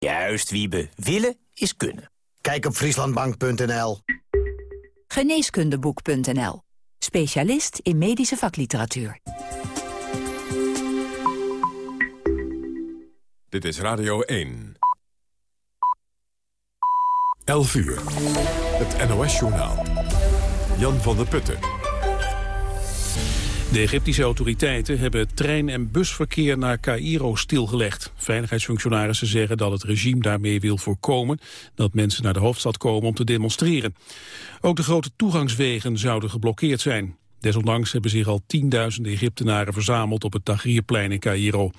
Juist, Wiebe. Willen is kunnen. Kijk op frieslandbank.nl. Geneeskundeboek.nl. Specialist in medische vakliteratuur. Dit is Radio 1. 11 uur. Het NOS-journaal. Jan van der Putten. De Egyptische autoriteiten hebben trein- en busverkeer naar Cairo stilgelegd. Veiligheidsfunctionarissen zeggen dat het regime daarmee wil voorkomen dat mensen naar de hoofdstad komen om te demonstreren. Ook de grote toegangswegen zouden geblokkeerd zijn. Desondanks hebben zich al tienduizenden Egyptenaren verzameld op het Tahrirplein in Cairo.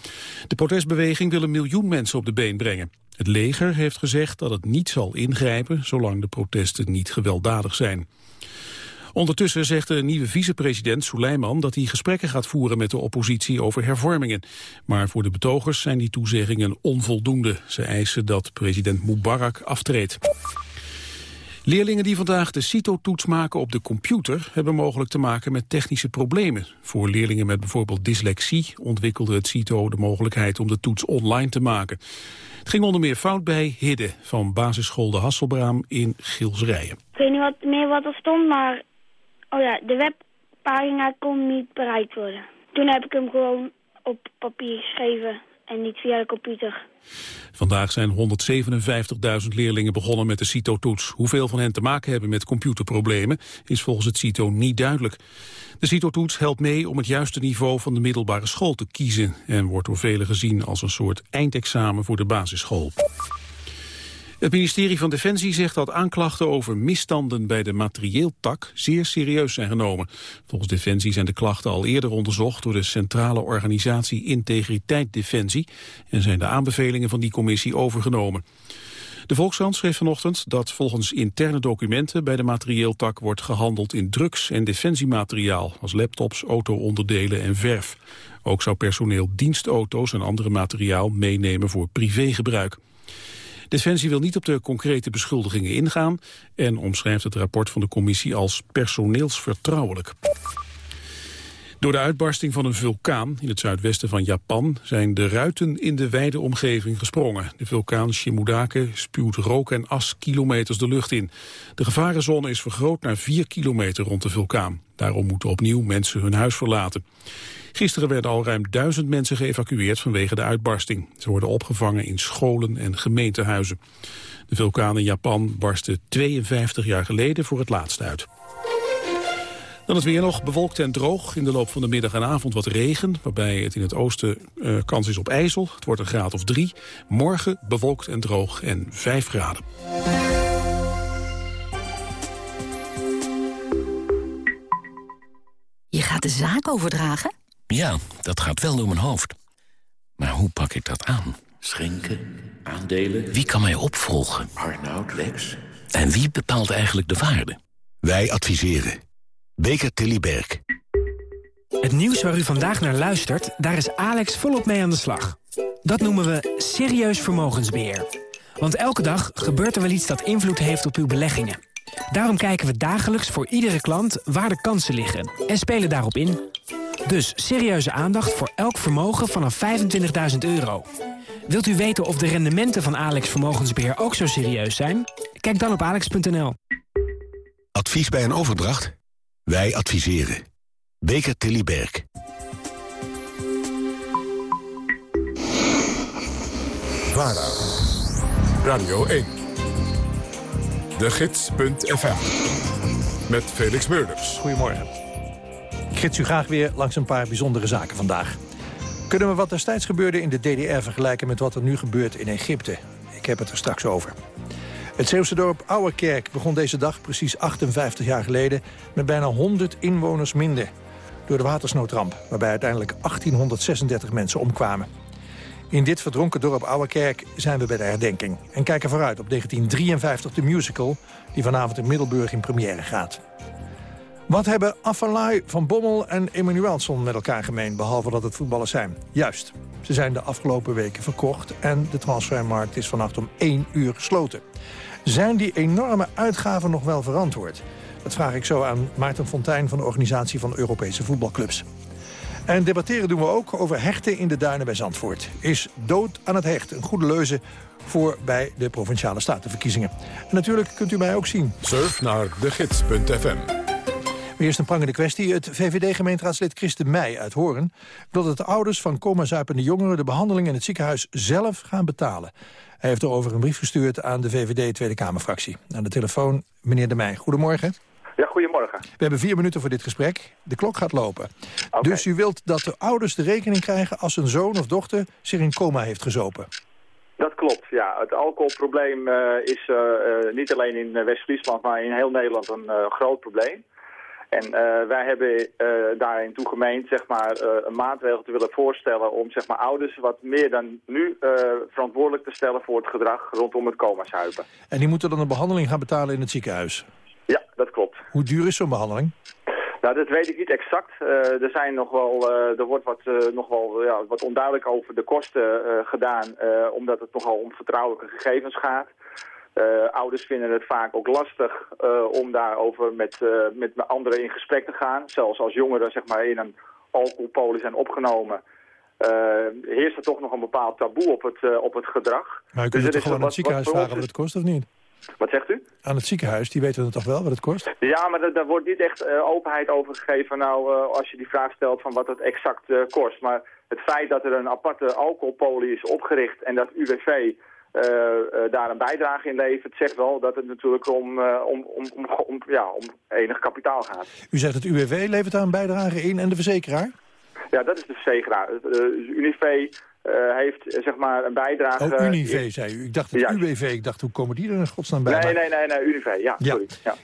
De protestbeweging wil een miljoen mensen op de been brengen. Het leger heeft gezegd dat het niet zal ingrijpen zolang de protesten niet gewelddadig zijn. Ondertussen zegt de nieuwe vicepresident Suleiman dat hij gesprekken gaat voeren met de oppositie over hervormingen. Maar voor de betogers zijn die toezeggingen onvoldoende. Ze eisen dat president Mubarak aftreedt. Leerlingen die vandaag de CITO-toets maken op de computer... hebben mogelijk te maken met technische problemen. Voor leerlingen met bijvoorbeeld dyslexie ontwikkelde het CITO de mogelijkheid om de toets online te maken. Het ging onder meer fout bij Hidde van basisschool De Hasselbraam in Gilsrijen. Ik weet niet wat, meer wat er stond, maar oh ja, de webpagina kon niet bereikt worden. Toen heb ik hem gewoon op papier geschreven en niet via de computer. Vandaag zijn 157.000 leerlingen begonnen met de CITO-toets. Hoeveel van hen te maken hebben met computerproblemen is volgens het CITO niet duidelijk. De CITO-toets helpt mee om het juiste niveau van de middelbare school te kiezen... en wordt door velen gezien als een soort eindexamen voor de basisschool. Het ministerie van Defensie zegt dat aanklachten over misstanden bij de materieeltak zeer serieus zijn genomen. Volgens Defensie zijn de klachten al eerder onderzocht door de Centrale Organisatie Integriteit Defensie en zijn de aanbevelingen van die commissie overgenomen. De Volkskrant schreef vanochtend dat volgens interne documenten bij de materieeltak wordt gehandeld in drugs- en defensiemateriaal, als laptops, auto-onderdelen en verf. Ook zou personeel dienstauto's en andere materiaal meenemen voor privégebruik. Defensie wil niet op de concrete beschuldigingen ingaan en omschrijft het rapport van de commissie als personeelsvertrouwelijk. Door de uitbarsting van een vulkaan in het zuidwesten van Japan zijn de ruiten in de wijde omgeving gesprongen. De vulkaan Shimodake spuwt rook en as kilometers de lucht in. De gevarenzone is vergroot naar 4 kilometer rond de vulkaan. Daarom moeten opnieuw mensen hun huis verlaten. Gisteren werden al ruim duizend mensen geëvacueerd vanwege de uitbarsting. Ze worden opgevangen in scholen en gemeentehuizen. De vulkaan in Japan barstte 52 jaar geleden voor het laatst uit. Dan het weer nog bewolkt en droog. In de loop van de middag en avond wat regen, waarbij het in het oosten uh, kans is op ijzel. Het wordt een graad of drie. Morgen bewolkt en droog en vijf graden. Je gaat de zaak overdragen? Ja, dat gaat wel door mijn hoofd. Maar hoe pak ik dat aan? Schenken, aandelen... Wie kan mij opvolgen? Arnoud, Lex... En wie bepaalt eigenlijk de waarde? Wij adviseren. Beker Tilly Berg. Het nieuws waar u vandaag naar luistert, daar is Alex volop mee aan de slag. Dat noemen we serieus vermogensbeheer. Want elke dag gebeurt er wel iets dat invloed heeft op uw beleggingen. Daarom kijken we dagelijks voor iedere klant waar de kansen liggen en spelen daarop in. Dus serieuze aandacht voor elk vermogen vanaf 25.000 euro. Wilt u weten of de rendementen van Alex Vermogensbeheer ook zo serieus zijn? Kijk dan op alex.nl. Advies bij een overdracht? Wij adviseren. Beker Tilly Berg. VARA. Radio 1. De Gids.fm. Met Felix Meurders. Goedemorgen. Ik gids u graag weer langs een paar bijzondere zaken vandaag. Kunnen we wat destijds gebeurde in de DDR vergelijken met wat er nu gebeurt in Egypte? Ik heb het er straks over. Het Zeeuwse dorp Ouwerkerk begon deze dag precies 58 jaar geleden... met bijna 100 inwoners minder door de watersnoodramp... waarbij uiteindelijk 1836 mensen omkwamen. In dit verdronken dorp Ouwerkerk zijn we bij de herdenking... en kijken vooruit op 1953 de musical... die vanavond in Middelburg in première gaat. Wat hebben Affalay, Van Bommel en Emanuelson met elkaar gemeen... behalve dat het voetballers zijn? Juist, ze zijn de afgelopen weken verkocht... en de transfermarkt is vannacht om 1 uur gesloten. Zijn die enorme uitgaven nog wel verantwoord? Dat vraag ik zo aan Maarten Fontijn van de Organisatie van Europese Voetbalclubs. En debatteren doen we ook over hechten in de duinen bij Zandvoort. Is dood aan het hecht een goede leuze voor bij de Provinciale Statenverkiezingen. En natuurlijk kunt u mij ook zien. Surf naar degids.fm. Eerst een prangende kwestie. Het VVD-gemeenteraadslid Christen Meij uit Hoorn... wil dat de ouders van coma-zuipende jongeren... de behandeling in het ziekenhuis zelf gaan betalen. Hij heeft erover een brief gestuurd aan de VVD Tweede Kamerfractie. Aan de telefoon, meneer De Meij. Goedemorgen. Ja, goedemorgen. We hebben vier minuten voor dit gesprek. De klok gaat lopen. Dus u wilt dat de ouders de rekening krijgen... als een zoon of dochter zich in coma heeft gezopen? Dat klopt, ja. Het alcoholprobleem uh, is uh, uh, niet alleen in West-Friesland... maar in heel Nederland een groot probleem. En wij hebben daarin toegemeend zeg maar, een maatregel te willen voorstellen om zeg maar, ouders wat meer dan nu verantwoordelijk te stellen voor het gedrag rondom het coma-zuipen. En die moeten dan een behandeling gaan betalen in het ziekenhuis? Ja, dat klopt. Hoe duur is zo'n behandeling? Nou, dat weet ik niet exact. er zijn nog wel, er wordt wat, nog wel ja, wat onduidelijk over de kosten gedaan, omdat het nogal om vertrouwelijke gegevens gaat. Uh, ouders vinden het vaak ook lastig uh, om daarover met, uh, met anderen in gesprek te gaan. Zelfs als jongeren zeg maar, in een alcoholpolis zijn opgenomen... heerst er toch nog een bepaald taboe op het, op het gedrag. Maar u kunt dus toch gewoon aan het ziekenhuis vragen wat het kost of niet? Wat zegt u? Aan het ziekenhuis, die weten het toch wel wat het kost? Ja, maar daar wordt niet echt openheid over gegeven nou, als je die vraag stelt van wat het exact kost. Maar het feit dat er een aparte alcoholpolie is opgericht en dat UWV uh, uh, daar een bijdrage in levert, zegt wel dat het natuurlijk om, uh, om, om, om, om, ja, om enig kapitaal gaat. U zegt het UWV levert daar een bijdrage in en de verzekeraar? Ja, dat is de verzekeraar. Unive heeft zeg maar een bijdrage... Oh, Unive, zei u. Ik dacht het ja. UWV. Ik dacht, hoe komen die er in godsnaam bij? Nee, nee, nee, nee Unive, ja, ja. sorry. Ja.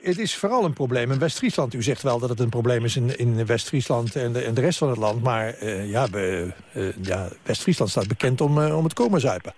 het is vooral een probleem in West-Friesland. U zegt wel dat het een probleem is in, in West-Friesland en de, en de rest van het land. Maar ja, ja West-Friesland staat bekend om, om het komen zuipen.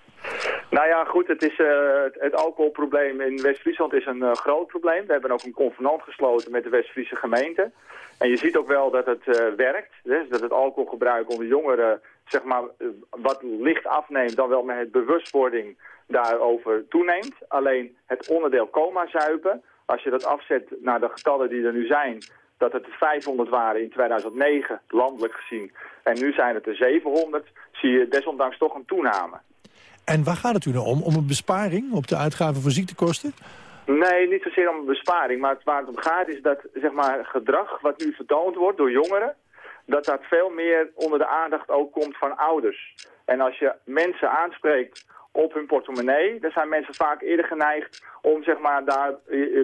Nou ja, goed, het, is, uh, het, het, alcoholprobleem in West-Friesland is een uh, groot probleem. We hebben ook een convenant gesloten met de West-Friese gemeente. En je ziet ook wel dat het uh, werkt. Dus dat het alcoholgebruik onder jongeren zeg maar, wat licht afneemt... dan wel met het bewustwording daarover toeneemt. Alleen het onderdeel coma-zuipen, als je dat afzet naar de getallen die er nu zijn... dat het er 500 waren in 2009, landelijk gezien. En nu zijn het er 700, zie je desondanks toch een toename. En waar gaat het u nou om? Om een besparing op de uitgaven voor ziektekosten? Nee, niet zozeer om besparing. Maar waar het om gaat is dat zeg maar, gedrag wat nu vertoond wordt door jongeren... dat dat veel meer onder de aandacht ook komt van ouders. En als je mensen aanspreekt op hun portemonnee... dan zijn mensen vaak eerder geneigd om zeg maar, daar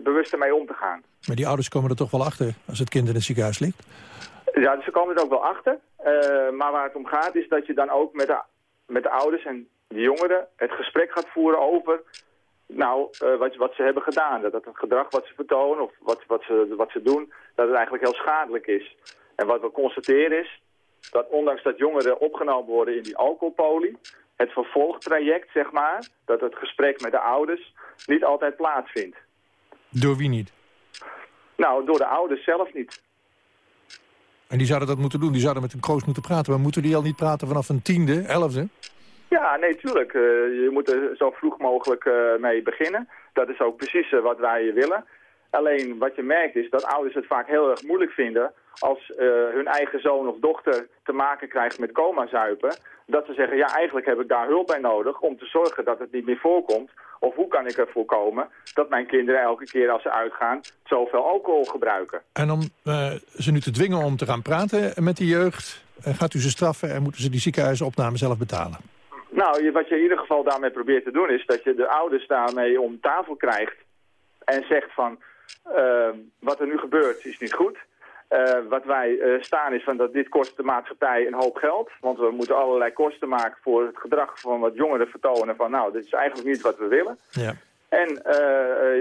bewuster mee om te gaan. Maar die ouders komen er toch wel achter als het kind in het ziekenhuis ligt? Ja, dus ze komen er ook wel achter. Uh, maar waar het om gaat is dat je dan ook met de, met de ouders en de jongeren het gesprek gaat voeren over nou, uh, wat, wat ze hebben gedaan. Dat het gedrag wat ze vertonen of wat, wat, ze, wat ze doen, dat het eigenlijk heel schadelijk is. En wat we constateren is dat ondanks dat jongeren opgenomen worden in die alcoholpolie, het vervolgtraject, zeg maar, dat het gesprek met de ouders niet altijd plaatsvindt. Door wie niet? Nou, door de ouders zelf niet. En die zouden dat moeten doen, die zouden met een kroos moeten praten. Maar moeten die al niet praten vanaf een tiende, elfde? Ja, nee, tuurlijk. Uh, je moet er zo vroeg mogelijk uh, mee beginnen. Dat is ook precies uh, wat wij willen. Alleen wat je merkt is dat ouders het vaak heel erg moeilijk vinden als hun eigen zoon of dochter te maken krijgt met coma-zuipen. Dat ze zeggen, ja eigenlijk heb ik daar hulp bij nodig om te zorgen dat het niet meer voorkomt. Of hoe kan ik er voorkomen dat mijn kinderen elke keer als ze uitgaan zoveel alcohol gebruiken. En om ze nu te dwingen om te gaan praten met de jeugd, gaat u ze straffen en moeten ze die ziekenhuisopname zelf betalen? Nou, wat je in ieder geval daarmee probeert te doen is dat je de ouders daarmee om tafel krijgt en zegt van uh, wat er nu gebeurt is niet goed. Uh, wat wij uh, staan is van dat dit kost de maatschappij een hoop geld. Want we moeten allerlei kosten maken voor het gedrag van wat jongeren vertonen van nou, dit is eigenlijk niet wat we willen. Ja. En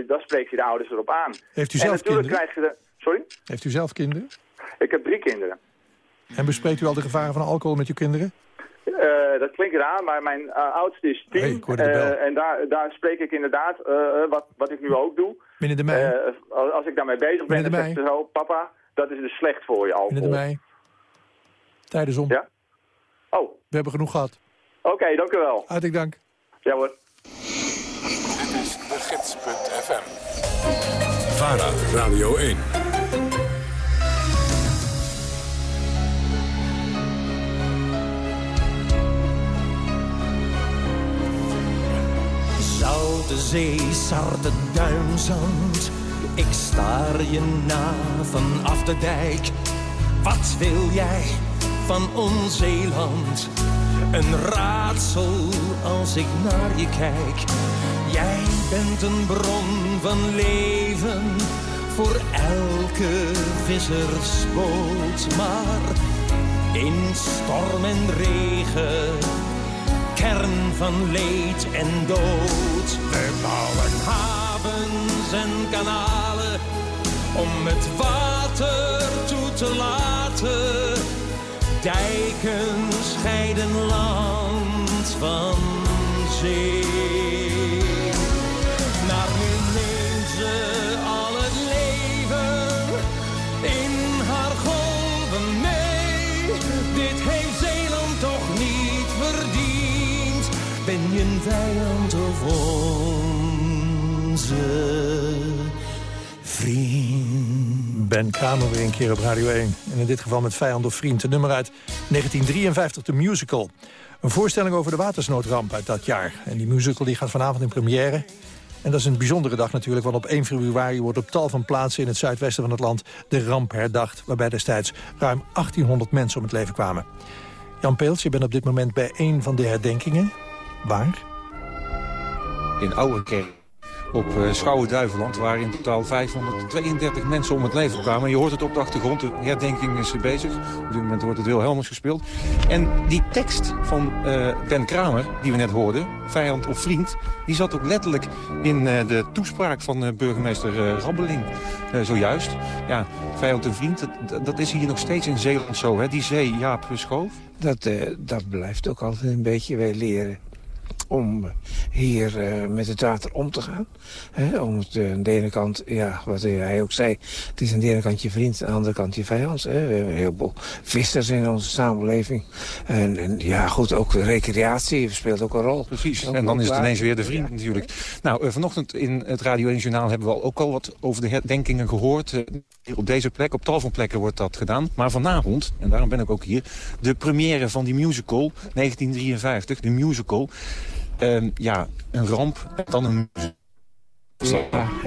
dan spreek je de ouders erop aan. Heeft u zelf en natuurlijk kinderen? krijg je de... Sorry? Heeft u zelf kinderen? Ik heb drie kinderen. En bespreekt u al de gevaren van alcohol met uw kinderen? Uh, dat klinkt raar, maar mijn uh, oudste is tien. Hey, uh, en daar, daar spreek ik inderdaad, wat, wat ik nu ook doe. Meneer de Meij. als ik daarmee bezig ben, dan zeg ik zo, papa, dat is dus slecht voor je alcohol. Meneer de Meij. Tijd is om. Ja? Oh. We hebben genoeg gehad. Oké, okay, dank u wel. Hartelijk dank. Ja hoor. Dit is de gids.fm. VARA, Radio 1. Zoute zee, zarte duinzand. Ik staar je na vanaf de dijk. Wat wil jij van ons Zeeland? Een raadsel als ik naar je kijk. Jij bent een bron van leven voor elke vissersboot. Maar in storm en regen, kern van leed en dood. We bouwen havens en kanalen om het water toe te laten. Dijken scheiden land van zee. Ben Kramer weer een keer op Radio 1. En in dit geval met Vijand of Vriend. De nummer uit 1953, de musical. Een voorstelling over de watersnoodramp uit dat jaar. En die musical die gaat vanavond in première. En dat is een bijzondere dag natuurlijk, want op 1 februari wordt op tal van plaatsen in het zuidwesten van het land de ramp herdacht, waarbij destijds ruim 1800 mensen om het leven kwamen. Jan Peels, je bent op dit moment bij een van de herdenkingen. Waar? In Ouwerkerk op uh, Schouwen-Duiveland... waar in totaal 532 mensen om het leven kwamen. Je hoort het op de achtergrond, de herdenking is bezig. Op dit moment wordt het Wilhelmus gespeeld. En die tekst van uh, Ben Kramer, die we net hoorden, vijand of vriend... die zat ook letterlijk in uh, de toespraak van burgemeester Rabbeling zojuist. Ja, vijand en vriend, dat, dat, is hier nog steeds in Zeeland zo, hè? Die zee, Jaap Schoof. Dat, dat blijft ook altijd een beetje weer leren om hier uh, met het water om te gaan. Om het, uh, aan de ene kant, ja, wat hij ook zei... het is aan de ene kant je vriend, aan de andere kant je vijand. We hebben een heleboel vissers in onze samenleving. En, en ja, goed, ook de recreatie speelt ook een rol. Precies, en dan is het ineens weer de vriend ja. natuurlijk. Nou, uh, vanochtend in het Radio 1 Journaal hebben we ook al wat over de herdenkingen gehoord. op deze plek, op tal van plekken wordt dat gedaan. Maar vanavond, en daarom ben ik ook hier... de première van die musical, 1953, de musical... Uh, ja, een ramp, dan een...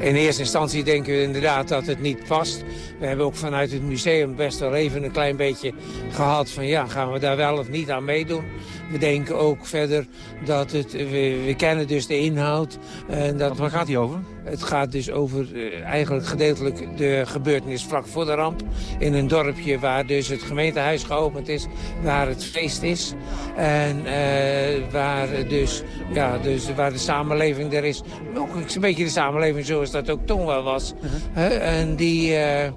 In eerste instantie denken we inderdaad dat het niet past. We hebben ook vanuit het museum best wel even een klein beetje gehad van ja, gaan we daar wel of niet aan meedoen. We denken ook verder dat het, we, we kennen dus de inhoud. En dat, waar gaat hij over? Het gaat dus over uh, eigenlijk gedeeltelijk de gebeurtenis vlak voor de ramp. In een dorpje waar dus het gemeentehuis geopend is, waar het feest is. En uh, waar, dus, ja, dus waar de samenleving er is. Ook een beetje de samenleving zoals dat ook toen wel was. Uh -huh. En die... Uh,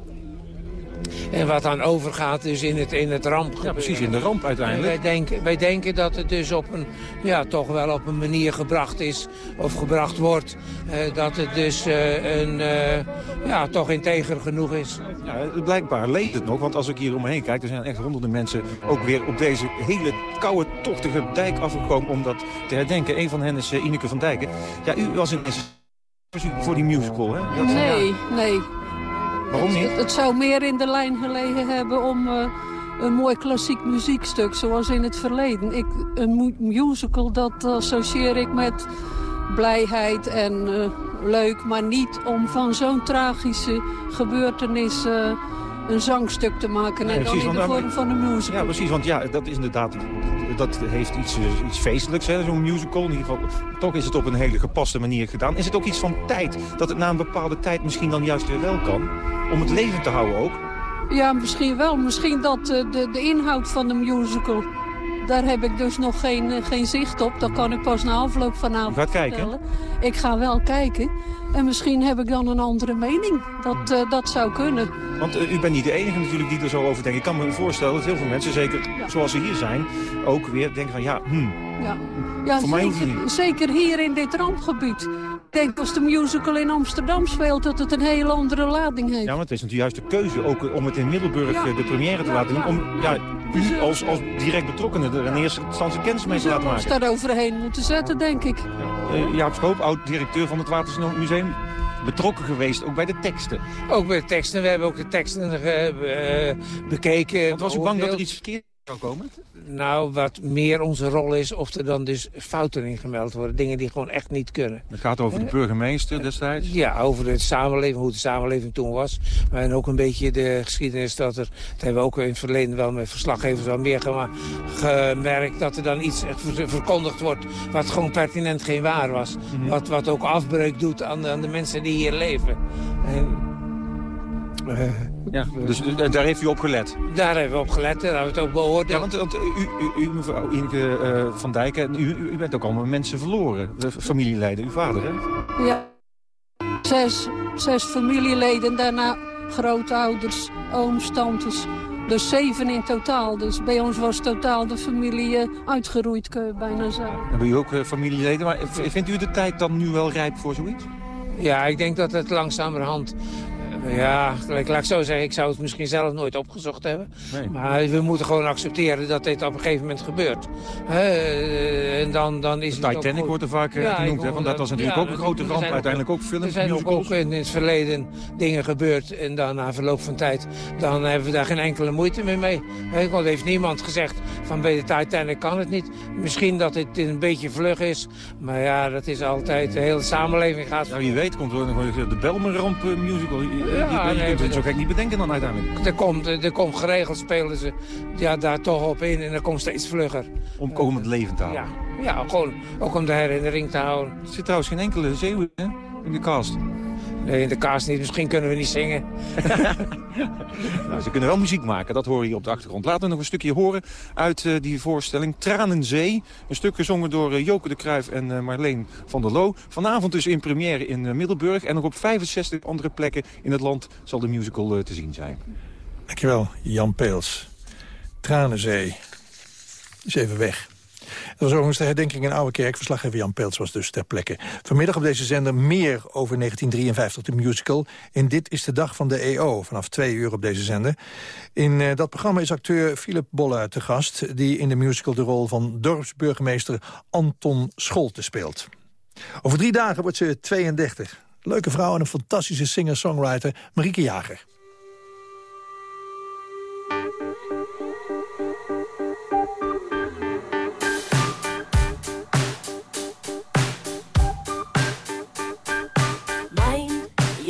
en wat dan overgaat dus in het, in het ramp. Ja, precies, in de ramp uiteindelijk. wij denken, wij denken dat het dus op een, ja, toch wel op een manier gebracht is, of gebracht wordt, uh, dat het dus uh, een, uh, ja, toch integer genoeg is. Ja, blijkbaar leeft het nog, want als ik hier om me heen kijk, er zijn echt honderden mensen ook weer op deze hele koude, tochtige dijk afgekomen om dat te herdenken. Een van hen is Ineke van Dijken. Ja, u was in voor die musical, hè? Dat nee, ja. nee. Waarom niet? Het, het, zou meer in de lijn gelegen hebben om uh, een mooi klassiek muziekstuk, zoals in het verleden. Ik, een musical, dat associeer ik met blijheid en uh, leuk, maar niet om van zo'n tragische gebeurtenis... Uh, een zangstuk te maken en ja, dan in de vorm van een musical. Ja, precies, want ja, dat is inderdaad, dat heeft iets, iets feestelijks, zo'n musical. In ieder geval, toch is het op een hele gepaste manier gedaan. Is het ook iets van tijd, dat het na een bepaalde tijd misschien dan juist weer wel kan? Om het leven te houden ook? Ja, misschien wel. Misschien dat uh, de, de inhoud van de musical... Daar heb ik dus nog geen, uh, geen zicht op. Dat kan ik pas na afloop vanavond U gaat kijken? Vertellen. Ik ga wel kijken. En misschien heb ik dan een andere mening. Dat, uh, dat zou kunnen. Want uh, u bent niet de enige natuurlijk die er zo over denkt. Ik kan me voorstellen dat heel veel mensen, zeker ja. zoals ze hier zijn... ook weer denken van ja, hmm, ja. ja voor mij zeker, niet. zeker hier in dit rampgebied. Ik denk als de musical in Amsterdam speelt dat het een hele andere lading heeft. Ja, maar het is natuurlijk juist de keuze ook om het in Middelburg ja. de première te laten doen. Om ja, u als, als direct betrokkenen er in eerste instantie kennis mee te laten maken. We daar overheen moeten zetten, denk ik. Uh, Jaap Schoop, oud-directeur van het Watersnoodmuseum betrokken geweest, ook bij de teksten. Ook bij de teksten. We hebben ook de teksten uh, bekeken. Want was u bang dat er iets verkeerd zou komen? Nou, wat meer onze rol is of er dan dus fouten in gemeld worden. Dingen die gewoon echt niet kunnen. Het gaat over de burgemeester destijds? Ja, over de samenleving, hoe de samenleving toen was. Maar en ook een beetje de geschiedenis dat er... Dat hebben we ook in het verleden wel met verslaggevers wel meer gemerkt... dat er dan iets verkondigd wordt wat gewoon pertinent geen waar was. Mhm. wat, wat ook afbreuk doet aan de, aan de mensen die hier leven. En, uh, ja, dus uh, daar heeft u op gelet? Daar hebben we op gelet, daar hebben we het ook beoordeeld. Ja, want, want u, u, u, mevrouw Ineke uh, van Dijk, u, u bent ook allemaal mensen verloren. De familieleden, uw vader, hè? Ja, zes, zes familieleden, daarna grootouders, ooms, tantes. Dus zeven in totaal. Dus bij ons was totaal de familie uitgeroeid, kun je bijna zeggen. Hebben u ook familieleden? Maar vindt u de tijd dan nu wel rijp voor zoiets? Ja, ik denk dat het langzamerhand ja, laat ik zo zeggen, ik zou het misschien zelf nooit opgezocht hebben. Maar we moeten gewoon accepteren dat dit op een gegeven moment gebeurt. en dan, dan is Titanic het wordt er vaak eh, genoemd, hè? want dat was natuurlijk ook een grote ramp. Uiteindelijk ook films, Er zijn ook, ook, in het verleden dingen gebeurd en dan na verloop van tijd... dan hebben we daar geen enkele moeite meer mee. Want heeft niemand gezegd van bij de Titanic kan het niet. Misschien dat het een beetje vlug is, maar ja, dat is altijd... De hele samenleving gaat... Nou, wie weet komt er de Belmer-ramp eh, musical ja, je, kunt het zo gek niet bedenken dan uiteindelijk. Er komt, er komt geregeld spelen ze ja, daar toch op in en dan komt steeds vlugger. Om komend leven te houden? Ja, ja gewoon, ook om de herinnering te houden. Er zit trouwens geen enkele zeeuw in de cast. Nee, in de kaas niet. Misschien kunnen we niet zingen. nou, ze kunnen wel muziek maken, dat hoor je op de achtergrond. Laten we nog een stukje horen uit uh, die voorstelling Tranenzee. Een stuk gezongen door uh, Joke de Kruijf en uh, Marleen van der Loo. Vanavond dus in première in Middelburg. En nog op 65 andere plekken in het land zal de musical te zien zijn. Dankjewel, Jan Peels. Tranenzee is even weg. Dat was overigens de herdenking in Oude Kerk. Verslaggever Jan Peels was dus ter plekke. Vanmiddag op deze zender meer over 1953, de musical. In Dit is de Dag van de EO, vanaf twee uur op deze zender. In uh, dat programma is acteur Philip Bolle te gast... die in de musical de rol van dorpsburgemeester Anton Scholte speelt. Over drie dagen wordt ze 32. Leuke vrouw en een fantastische singer-songwriter Marieke Jager.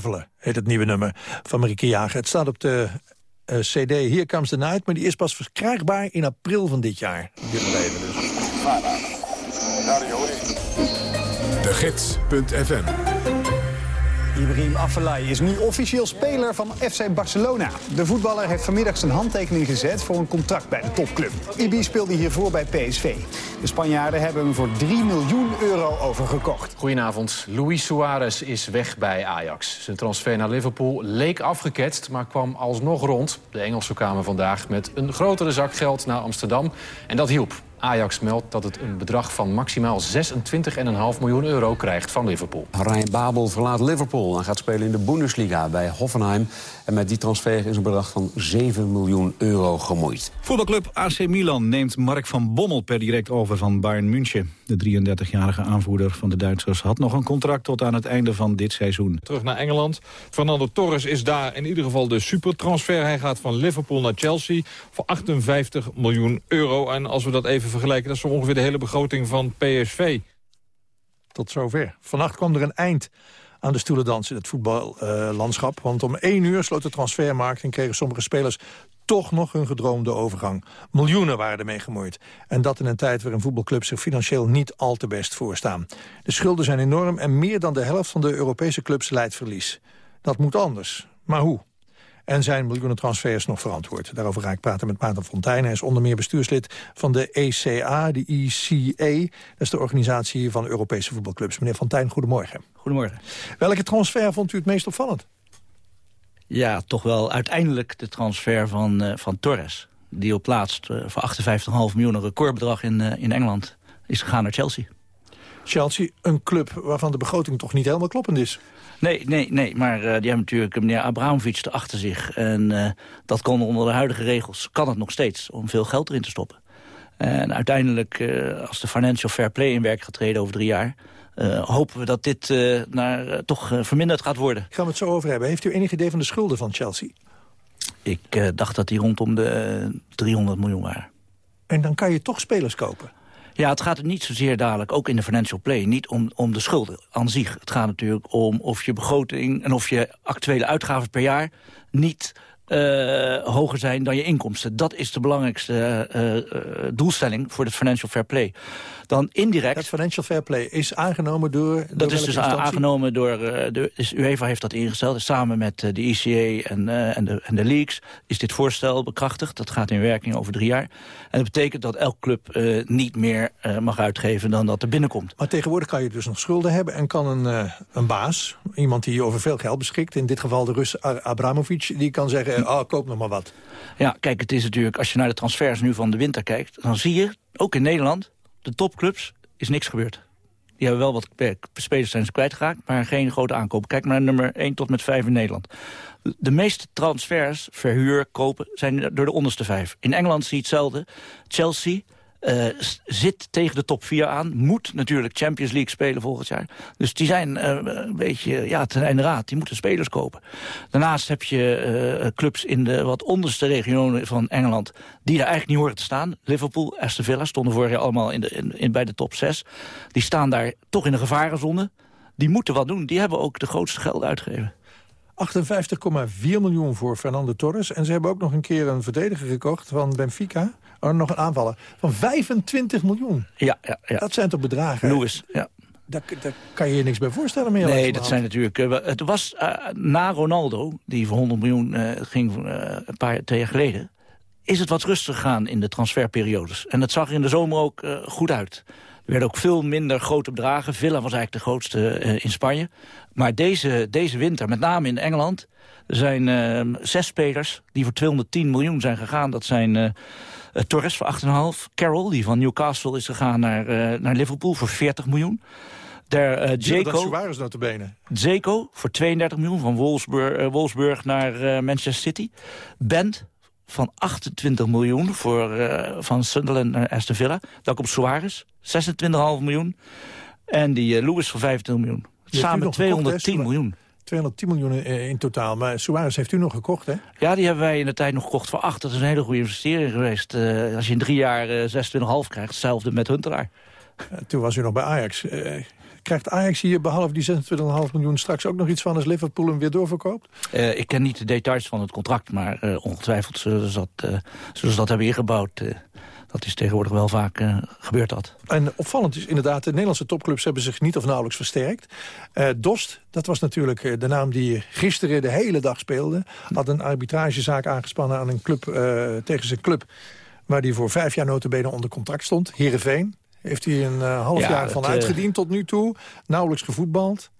Traveler heet het nieuwe nummer van Marieke Jager. Het staat op de uh, cd Here Comes the Night... maar die is pas verkrijgbaar in april van dit jaar. Dit leven dus. De Gids.fm Ibrahim Afellay is nu officieel speler van FC Barcelona. De voetballer heeft vanmiddag zijn handtekening gezet voor een contract bij de topclub. Ibi speelde hiervoor bij PSV. De Spanjaarden hebben hem voor 3 miljoen euro overgekocht. Goedenavond. Luis Suarez is weg bij Ajax. Zijn transfer naar Liverpool leek afgeketst, maar kwam alsnog rond. De Engelsen kwamen vandaag met een grotere zak geld naar Amsterdam. En dat hielp. Ajax meldt dat het een bedrag van maximaal 26,5 miljoen euro krijgt van Liverpool. Ryan Babel verlaat Liverpool en gaat spelen in de Bundesliga bij Hoffenheim. En met die transfer is een bedrag van 7 miljoen euro gemoeid. Voetbalclub AC Milan neemt Mark van Bommel per direct over van Bayern München. De 33-jarige aanvoerder van de Duitsers had nog een contract tot aan het einde van dit seizoen. Terug naar Engeland. Fernando Torres is daar in ieder geval de supertransfer. Hij gaat van Liverpool naar Chelsea voor 58 miljoen euro. En als we dat even vergelijken, dat is zo ongeveer de hele begroting van PSV. Tot zover. Vannacht kwam er een eind aan de stoelendans in het voetballandschap. want om één uur sloot de transfermarkt en kregen sommige spelers toch nog hun gedroomde overgang. Miljoenen waren ermee gemoeid. En dat in een tijd waarin voetbalclubs zich financieel niet al te best voorstaan. De schulden zijn enorm en meer dan de helft van de Europese clubs leidt verlies. Dat moet anders. Maar hoe? En zijn miljoenen transfers nog verantwoord? Daarover ga ik praten met Maarten Fontijn. Hij is onder meer bestuurslid van de ECA, de ECA. Dat is de organisatie van Europese voetbalclubs. Meneer Fontijn, goedemorgen. Goedemorgen. Welke transfer vond u het meest opvallend? Ja, toch wel uiteindelijk de transfer van, uh, van Torres. Die op laatst uh, voor 58,5 miljoen een recordbedrag in, uh, in Engeland is gegaan naar Chelsea. Chelsea, een club waarvan de begroting toch niet helemaal kloppend is. Nee, nee, nee. Maar uh, die hebben natuurlijk meneer Abramovic erachter zich. En uh, dat kon onder de huidige regels, kan het nog steeds, om veel geld erin te stoppen. En uiteindelijk, uh, als de financial fair play in werk gaat treden over drie jaar... hopen we dat dit naar, toch verminderd gaat worden. Gaan we het zo over hebben. Heeft u enig idee van de schulden van Chelsea? Ik dacht dat die rondom de 300 miljoen waren. En dan kan je toch spelers kopen? Ja, het gaat er niet zozeer dadelijk, ook in de financial play, niet om, om de schulden aan zich. Het gaat natuurlijk om of je begroting en of je actuele uitgaven per jaar niet uh, hoger zijn dan je inkomsten. Dat is de belangrijkste uh, uh, doelstelling voor het financial fair play. Dan indirect... Het financial fair play is aangenomen door... door dat is dus instantie? aangenomen door... De, dus UEFA heeft dat ingesteld. Samen met de ICA en, en, de, en de leagues is dit voorstel bekrachtigd. Dat gaat in werking over drie jaar. En dat betekent dat elk club niet meer mag uitgeven dan dat er binnenkomt. Maar tegenwoordig kan je dus nog schulden hebben... en kan een, een baas, iemand die over veel geld beschikt... in dit geval de Rus Abramovic, die kan zeggen oh, koop nog maar wat. Ja, kijk, het is natuurlijk, als je naar de transfers nu van de winter kijkt... dan zie je, ook in Nederland, de topclubs, is niks gebeurd. Die hebben wel wat spelers zijn kwijtgeraakt, maar geen grote aankopen. Kijk maar naar nummer 1 tot met 5 in Nederland. De meeste transfers, verhuur, kopen, zijn door de onderste vijf. In Engeland zie je hetzelfde. Chelsea, uh, zit tegen de top 4 aan. Moet natuurlijk Champions League spelen volgend jaar. Dus die zijn uh, een beetje ja, ten einde raad. Die moeten spelers kopen. Daarnaast heb je uh, clubs in de wat onderste regionen van Engeland... die daar eigenlijk niet horen te staan. Liverpool, Aston Villa stonden vorig jaar allemaal in de, in, bij de top 6. Die staan daar toch in de gevarenzone. Die moeten wat doen. Die hebben ook de grootste geld uitgegeven. 58,4 miljoen voor Fernando Torres. En ze hebben ook nog een keer een verdediger gekocht van Benfica. Oh, nog een aanvaller. Van 25 miljoen. Ja, ja, ja. Dat zijn toch bedragen? Lewis, ja. Daar, daar, kan je je niks bij voorstellen meer. Nee, dat zijn natuurlijk... Uh, het was uh, na Ronaldo, die voor 100 miljoen uh, ging een paar twee jaar geleden... is het wat rustig gegaan in de transferperiodes. En dat zag er in de zomer ook goed uit. Er werden ook veel minder grote bedragen. Villa was eigenlijk de grootste in Spanje. Maar deze, deze winter, met name in Engeland... zijn zes spelers die voor 210 miljoen zijn gegaan. Dat zijn... Uh, Torres voor 8,5. Carroll, die van Newcastle is gegaan naar, uh, naar Liverpool voor 40 miljoen. Der, uh, Jaco, Suarez benen. Zeko voor 32 miljoen van Wolfsburg, uh, Wolfsburg naar uh, Manchester City. Bent van 28 miljoen voor, uh, van Sunderland naar Aston Villa. Dan komt Suarez, 26,5 miljoen. En die uh, Lewis voor 25 miljoen. Samen 210 miljoen. 210 miljoen in totaal. Maar Suarez heeft u nog gekocht, hè? Ja, die hebben wij in de tijd nog gekocht voor 8. Dat is een hele goede investering geweest. Uh, als je in drie jaar uh, 26,5 krijgt, hetzelfde met Huntelaar. toen was u nog bij Ajax. Krijgt Ajax hier behalve die 26,5 miljoen straks ook nog iets van... als Liverpool hem weer doorverkoopt? Uh, ik ken niet de details van het contract, maar uh, ongetwijfeld zullen ze, dat, uh, zullen ze dat hebben ingebouwd. Dat is tegenwoordig wel vaak gebeurd dat. En opvallend is inderdaad, de Nederlandse topclubs hebben zich niet of nauwelijks versterkt. Dost, dat was natuurlijk de naam die gisteren de hele dag speelde. Had een arbitragezaak aangespannen aan een club, tegen zijn club waar hij voor vijf jaar notabene onder contract stond. Heerenveen. Heeft hij een uh, half Ja, jaar van het, eh, uitgediend tot nu toe. Nauwelijks gevoetbald.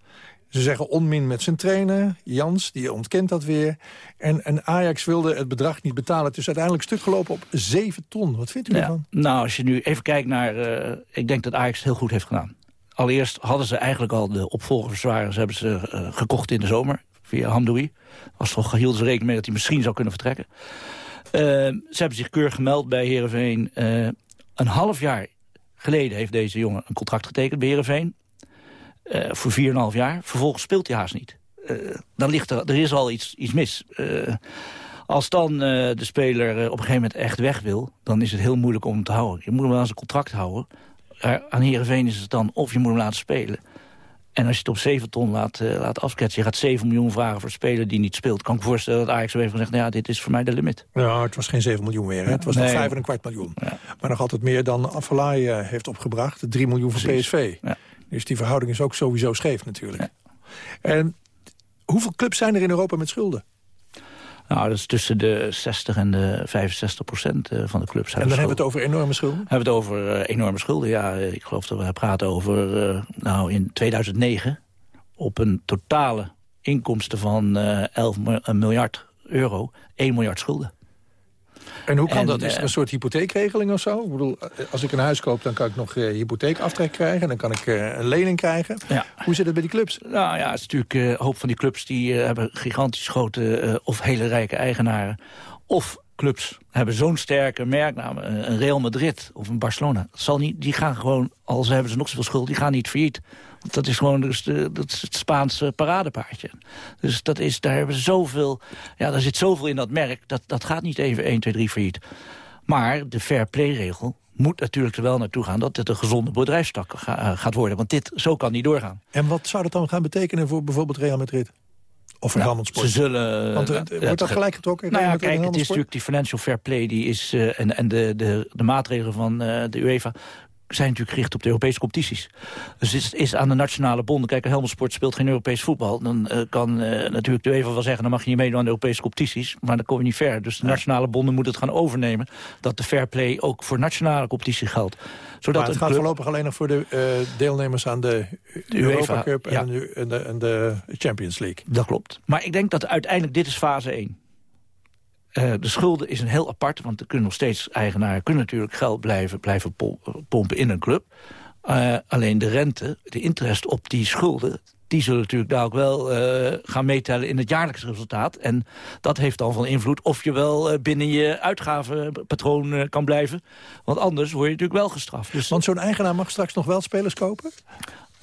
Ze zeggen onmin met zijn trainer, Jans, die ontkent dat weer. En, en Ajax wilde het bedrag niet betalen. Het is uiteindelijk stuk gelopen op 7 ton. Wat vindt u Ja, ervan? nou, als je nu even kijkt naar... eh, ik denk dat Ajax het heel goed heeft gedaan. Allereerst hadden ze eigenlijk al de opvolgerswagens hebben ze eh, gekocht in de zomer. Via Hamdoui. Was toch, hielden ze rekening mee dat hij misschien zou kunnen vertrekken. Eh, ze hebben zich keurig gemeld bij Heerenveen. Eh, een half jaar geleden heeft deze jongen een contract getekend bij Heerenveen. Eh voor 4,5 jaar. Vervolgens speelt hij haast niet. Eh, dan ligt er, er is al iets, iets mis. Eh, als dan de speler op een gegeven moment echt weg wil... dan is het heel moeilijk om hem te houden. Je moet hem aan zijn contract houden. Aan Heerenveen is het dan of je moet hem laten spelen... En als je het op 7 ton laat, laat afsketsen... je gaat 7 miljoen vragen voor een speler die niet speelt... kan ik me voorstellen dat Ajax heeft gezegd... nou ja, dit is voor mij de limit. Ja, het was geen 7 miljoen meer. Hè? Het was Nee. nog 5 en een kwart miljoen. Maar nog altijd meer dan eh, heeft opgebracht. 3 miljoen voor Precies. PSV. Ja. Dus die verhouding is ook sowieso scheef natuurlijk. En hoeveel clubs zijn er in Europa met schulden? Nou, dat is tussen de 60 en de 65 procent eh, van de clubs. En dan hebben we het over enorme schulden? Hebben we het over eh, enorme schulden, ja. Ik geloof dat we praten over, eh, nou, in 2009... op een totale inkomsten van eh 11 mi- een miljard euro, 1 miljard schulden. En hoe kan En, dat? Is er eh, een soort hypotheekregeling of zo? Ik bedoel, eh, als ik een huis koop, dan kan ik nog eh, hypotheekaftrek krijgen. Dan kan ik een lening krijgen. Hoe zit het bij die clubs? Nou ja, het is natuurlijk een hoop van die clubs die hebben gigantisch grote of hele rijke eigenaren. Of clubs hebben zo'n sterke merknaam, eh, een Real Madrid of een Barcelona. Zal niet, die gaan gewoon, al hebben ze nog zoveel schuld, die gaan niet failliet. Want dat is gewoon dus dat is het Spaanse paradepaardje. Dus dat is, daar hebben ze zoveel, ja, daar zit zoveel in dat merk, dat, dat gaat niet even 1, 2, 3 failliet. Maar de fair play regel moet natuurlijk er wel naartoe gaan dat het een gezonde bedrijfstak eh, gaat worden. Want dit, zo kan niet doorgaan. En wat zou dat dan gaan betekenen voor bijvoorbeeld Real Madrid? Of Nou, Sport? Ze zullen... Want, eh, wordt dat het- gelijk getrokken? Nou ja, kijk, het is natuurlijk die financial fair play... Die is, eh, en, en de, de, de maatregelen van eh, de UEFA zijn natuurlijk gericht op de Europese competities. Dus het is, is aan de nationale bonden... Kijk, Helmond Sport speelt geen Europees voetbal. Dan eh, kan eh, natuurlijk de UEFA wel zeggen... dan mag je niet meedoen aan de Europese competities. Maar dan kom je niet ver. Dus de nationale bonden moeten het gaan overnemen... dat de fair play ook voor nationale competitie geldt. Zodat maar het gaat club- voorlopig alleen nog voor de eh, deelnemers aan de, De Europa Cup en, ja. de, en, de, en de Champions League. Dat klopt. Maar ik denk dat uiteindelijk, dit is fase 1. Eh, de schulden is een heel apart, want er kunnen nog steeds eigenaren... kunnen natuurlijk geld blijven, blijven pom- pompen in een club. Eh, alleen de rente, de interest op die schulden... die zullen natuurlijk dadelijk wel eh, gaan meetellen in het jaarlijks resultaat. En dat heeft dan van invloed of je wel binnen je uitgavenpatroon kan blijven. Want anders word je natuurlijk wel gestraft. Dus Want zo'n eigenaar mag straks nog wel spelers kopen?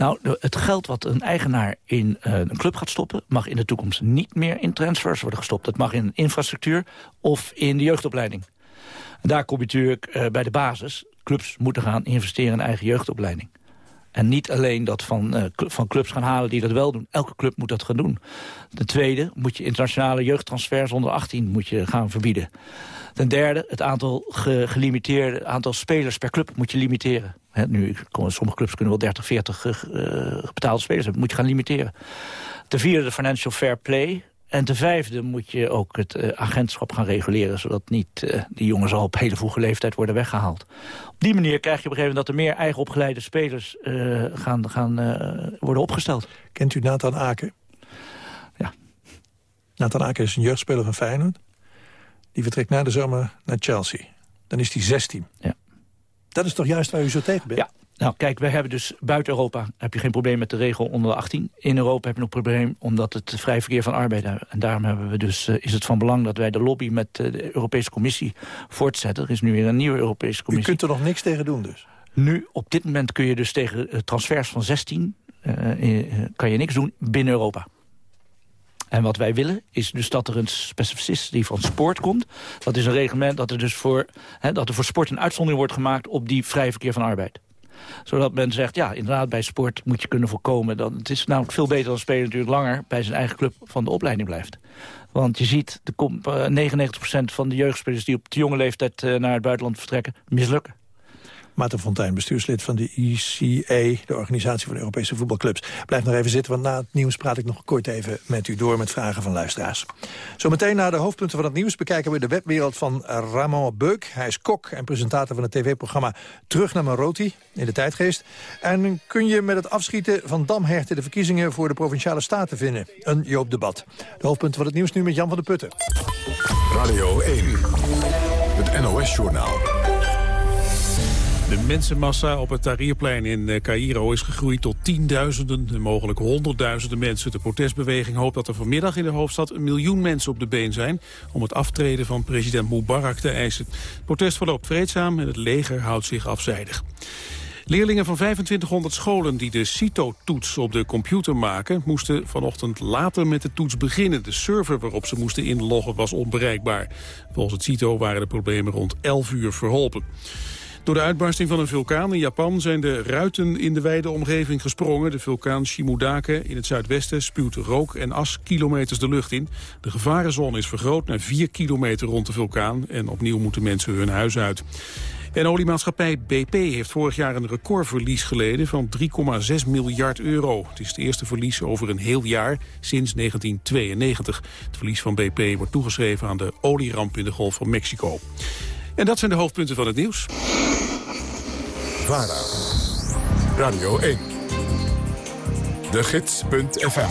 Nou, het geld wat een eigenaar in eh, een club gaat stoppen... mag in de toekomst niet meer in transfers worden gestopt. Dat mag in infrastructuur of in de jeugdopleiding. En daar kom je natuurlijk eh, bij de basis. Clubs moeten gaan investeren in eigen jeugdopleiding. En niet alleen dat van, eh, van clubs gaan halen die dat wel doen. Elke club moet dat gaan doen. Ten tweede moet je internationale jeugdtransfers onder 18 moet je gaan verbieden. Ten derde, het aantal ge- gelimiteerde aantal spelers per club moet je limiteren. Nu, sommige clubs kunnen wel 30, 40 eh, eh, betaalde spelers hebben. Moet je gaan limiteren. Ten vierde, de financial fair play. En ten vijfde moet je ook het eh, agentschap gaan reguleren... zodat niet eh, die jongens al op hele vroege leeftijd worden weggehaald. Op die manier krijg je op een gegeven moment... dat er meer eigen opgeleide spelers eh, gaan, gaan worden opgesteld. Kent u Nathan Aken? Ja. Nathan Aken is een jeugdspeler van Feyenoord. Die vertrekt na de zomer naar Chelsea. Dan is hij 16. Ja. Dat is toch juist waar u zo tegen bent? Ja. Nou, kijk, wij hebben dus buiten Europa heb je geen probleem met de regel onder de 18. In Europa heb je nog een probleem omdat het vrij verkeer van arbeid. En daarom hebben we dus, eh, is het van belang dat wij de lobby met eh, de Europese Commissie voortzetten. Er is nu weer een nieuwe Europese U Commissie. kunt er nog niks tegen doen dus? Nu, op dit moment kun je dus tegen eh, transfers van 16... eh, eh, kan je niks doen binnen Europa. En wat wij willen is dus dat er een specificist die van sport komt. Dat is een reglement dat er dus voor, hè, dat er voor sport een uitzondering wordt gemaakt op die vrije verkeer van arbeid. Zodat men zegt, ja, inderdaad, bij sport moet je kunnen voorkomen. Dan, het is namelijk veel beter als een speler natuurlijk langer... bij zijn eigen club van de opleiding blijft. Want je ziet, de eh, 99% van de jeugdspelers die op de jonge leeftijd eh, naar het buitenland vertrekken, mislukken. Maarten Fontijn, bestuurslid van de ICA, de Organisatie van Europese Voetbalclubs. Blijf nog even zitten, want na het nieuws praat ik nog kort even met u door met vragen van luisteraars. Zometeen na de hoofdpunten van het nieuws bekijken we de webwereld van Ramon Beuk. Hij is kok en presentator van het tv-programma Terug naar Maroti in de tijdgeest. En kun je met het afschieten van damherten de verkiezingen voor de Provinciale Staten vinden. Een Joop-debat. De hoofdpunten van het nieuws nu met Jan van der Putten. Radio 1, het NOS-journaal. De mensenmassa op het Tahrirplein in eh, Cairo is gegroeid tot tienduizenden en mogelijk honderdduizenden mensen. De protestbeweging hoopt dat er vanmiddag in de hoofdstad een miljoen mensen op de been zijn om het aftreden van president Mubarak te eisen. Het protest verloopt vreedzaam en het leger houdt zich afzijdig. Leerlingen van 2500 scholen die de CITO-toets op de computer maken... moesten vanochtend later met de toets beginnen. De server waarop ze moesten inloggen was onbereikbaar. Volgens het CITO waren de problemen rond 11 uur verholpen. Door de uitbarsting van een vulkaan in Japan zijn de ruiten in de wijde omgeving gesprongen. De vulkaan Shimodake in het zuidwesten spuwt rook en as kilometers de lucht in. De gevarenzone is vergroot naar 4 kilometer rond de vulkaan en opnieuw moeten mensen hun huis uit. En oliemaatschappij BP heeft vorig jaar een recordverlies geleden van 3,6 miljard euro. Het is het eerste verlies over een heel jaar sinds 1992. Het verlies van BP wordt toegeschreven aan de olieramp in de Golf van Mexico. En dat zijn de hoofdpunten van het nieuws. Radio 1, de gids.fm,